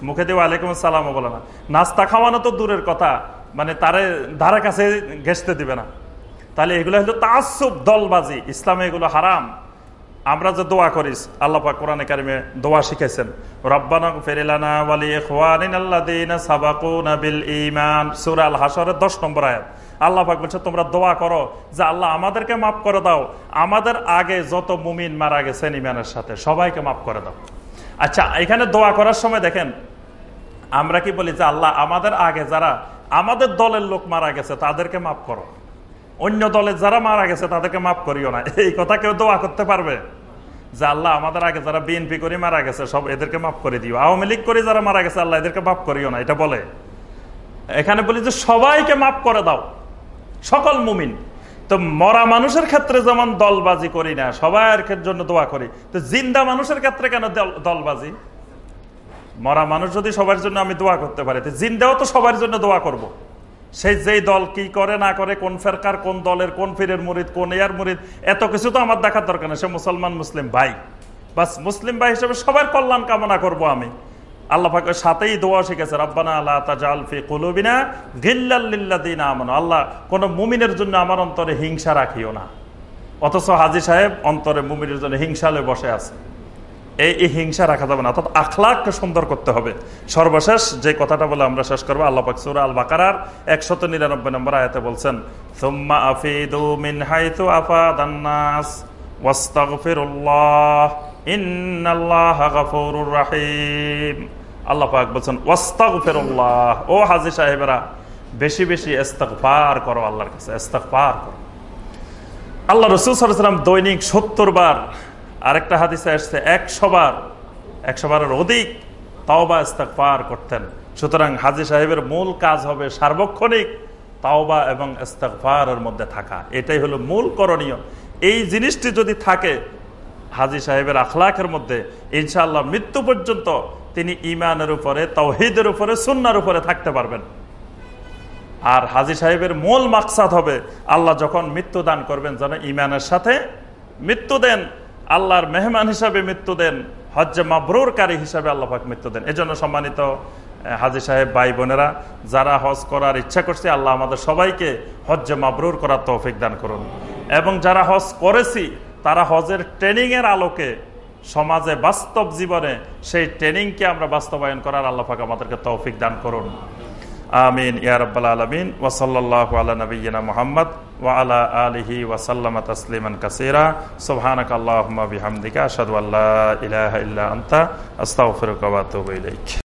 মুখে দিয়ে আলাইকুম সালামও বলে না। নাস্তা খাওয়ানো তো দূরের কথা মানে তারে ধারে কাছে ঘেসতে দিবে না। তাহলে এগুলো হলো তাসুব দলবাজি, ইসলামে এগুলো হারাম। আমরা যে দোয়া করিস আল্লাহ পাক কোরআনে কারিমে দোয়া শিখেছেন বিল হাশরের 10 নম্বর আয়াত। আল্লাহ পাক বলছে, তোমরা দোয়া করো যে আল্লাহ আমাদেরকে মাফ করে দাও। আমাদের আগে যত মুমিন মারা গেছেন ইমানের সাথে, সবাইকে মাফ করে দাও। আচ্ছা এখানে দোয়া করার সময় দেখেন, আমরা কি বলি যে আল্লাহ আমাদের আগে যারা, আমাদের দলের লোক মারা গেছে, তাদেরকে মাফ করো। অন্য দলের যারা মারা গেছে, তাদেরকে মাফ করিও না। এই কথা কেউ দোয়া করতে পারবে? যে আল্লাহ আমাদের আগে যারা বিএনপি করে মারা গেছে, সব এদেরকে মাফ করে দিও। আওয়ামী লীগ করে যারা মারা গেছে, আল্লাহ এদেরকে মাফ করিও না, এটা বলে। এখানে বলি যে সবাইকে মাফ করে দাও। সকল মুমিন। তো মরা মানুষের ক্ষেত্রে যেমন দলবাজি করি না, সবার জন্য দোয়া করি, তো জিন্দা মানুষের ক্ষেত্রে কেন দলবাজি? মরা মানুষ যদি সবার জন্য আমি দোয়া করতে পারি, তো জিন্দাও তো সবার জন্য দোয়া করব। সেই যেই দল কি করে না করে, কোন ফেরকার, কোন দলের, কোন ফিরের মুরিদ, কোন এয়ার মুরিদ, এত কিছু তো আমার দেখার দরকার নেই, সে মুসলমান, মুসলিম ভাই। বাস মুসলিম ভাই হিসেবে সবার কল্যাণ কামনা করব আমি। আল্লাহ পাকের সাথেই দোয়া শিখেছে, রব্বানা আল্লাহ তাজাল ফি কুলুবিনা গিল্লাল্লিল্লাদিন আমন। আল্লাহ কোন মুমিনের জন্য আমার অন্তরে হিংসা রাখিও না। অথচ হাজি সাহেব অন্তরে মুমিনের জন্য হিংসালে বসে আছে। এই এই হিংসা রাখা যাবে না, অর্থাৎ আখলাককে সুন্দর করতে হবে। সর্বশেষ যে কথাটা বলে আমরা শেষ করব, আল্লাহ পাকসুর আল বাকার একশত নিরানব্বই নম্বর আয়াতে বলছেন, সুম্মা আফিদু মিন হাইতু আফাদান্নাস ওয়াস্তাগফিরুল্লাহ। আল্লাহ ও বেশি বেশি করো আল্লাহর কাছে আল্লাহ দৈনিক সত্তর বার আরেকটা হাদিসে আসছে, একশো বার, একশো বারের অধিক তাওবা ইস্তেকফার করতেন। সুতরাং হাজি সাহেবের মূল কাজ হবে সার্বক্ষণিক তাওবা এবং ইস্তেকফারের মধ্যে থাকা। এটাই হলো মূল করণীয়। এই জিনিসটি যদি থাকে হাজি সাহেবের আখলাখের মধ্যে ইনশাআল্লাহ মৃত্যু পর্যন্ত তিনি ইমানের উপরে তৌহিদের উপরে, সুন্নার উপরে থাকতে পারবেন। আর হাজি সাহেবের মূল মাকসাদ হবে আল্লাহ যখন মৃত্যু দান করবেন, যেন ইমানের সাথে মৃত্যু দেন, আল্লাহর মেহমান হিসাবে মৃত্যু দেন, হজ্জে মাবরুরকারী হিসাবে আল্লাহাক মৃত্যু দেন। এজন্য সম্মানিত হাজি সাহেব ভাই বোনেরা, যারা হজ করার ইচ্ছা করছে, আল্লাহ আমাদের সবাইকে হজ্জে মাবরুর করার তৌফিক দান করুন। এবং যারা হজ করেছি তারা হজের ট্রেনিংয়ের আলোকে সমাজে বাস্তব জীবনে সেই ট্রেনিংকে আমরা বাস্তবায়ন করার আল্লাহাক আমাদেরকে তৌফিক দান করুন। আমিন। ইয়ারব্বাল আলমিন। ওসল্লাহ আলা নবীনা মোহাম্মদ ওয়ালা আলিহি ওয়াসাল্লাম তসলিমান কাসিরা। সুবহানাক আল্লাহুম্মা বিহামদিকা। আশহাদু আল্লা ইলাহা ইল্লা আনতা।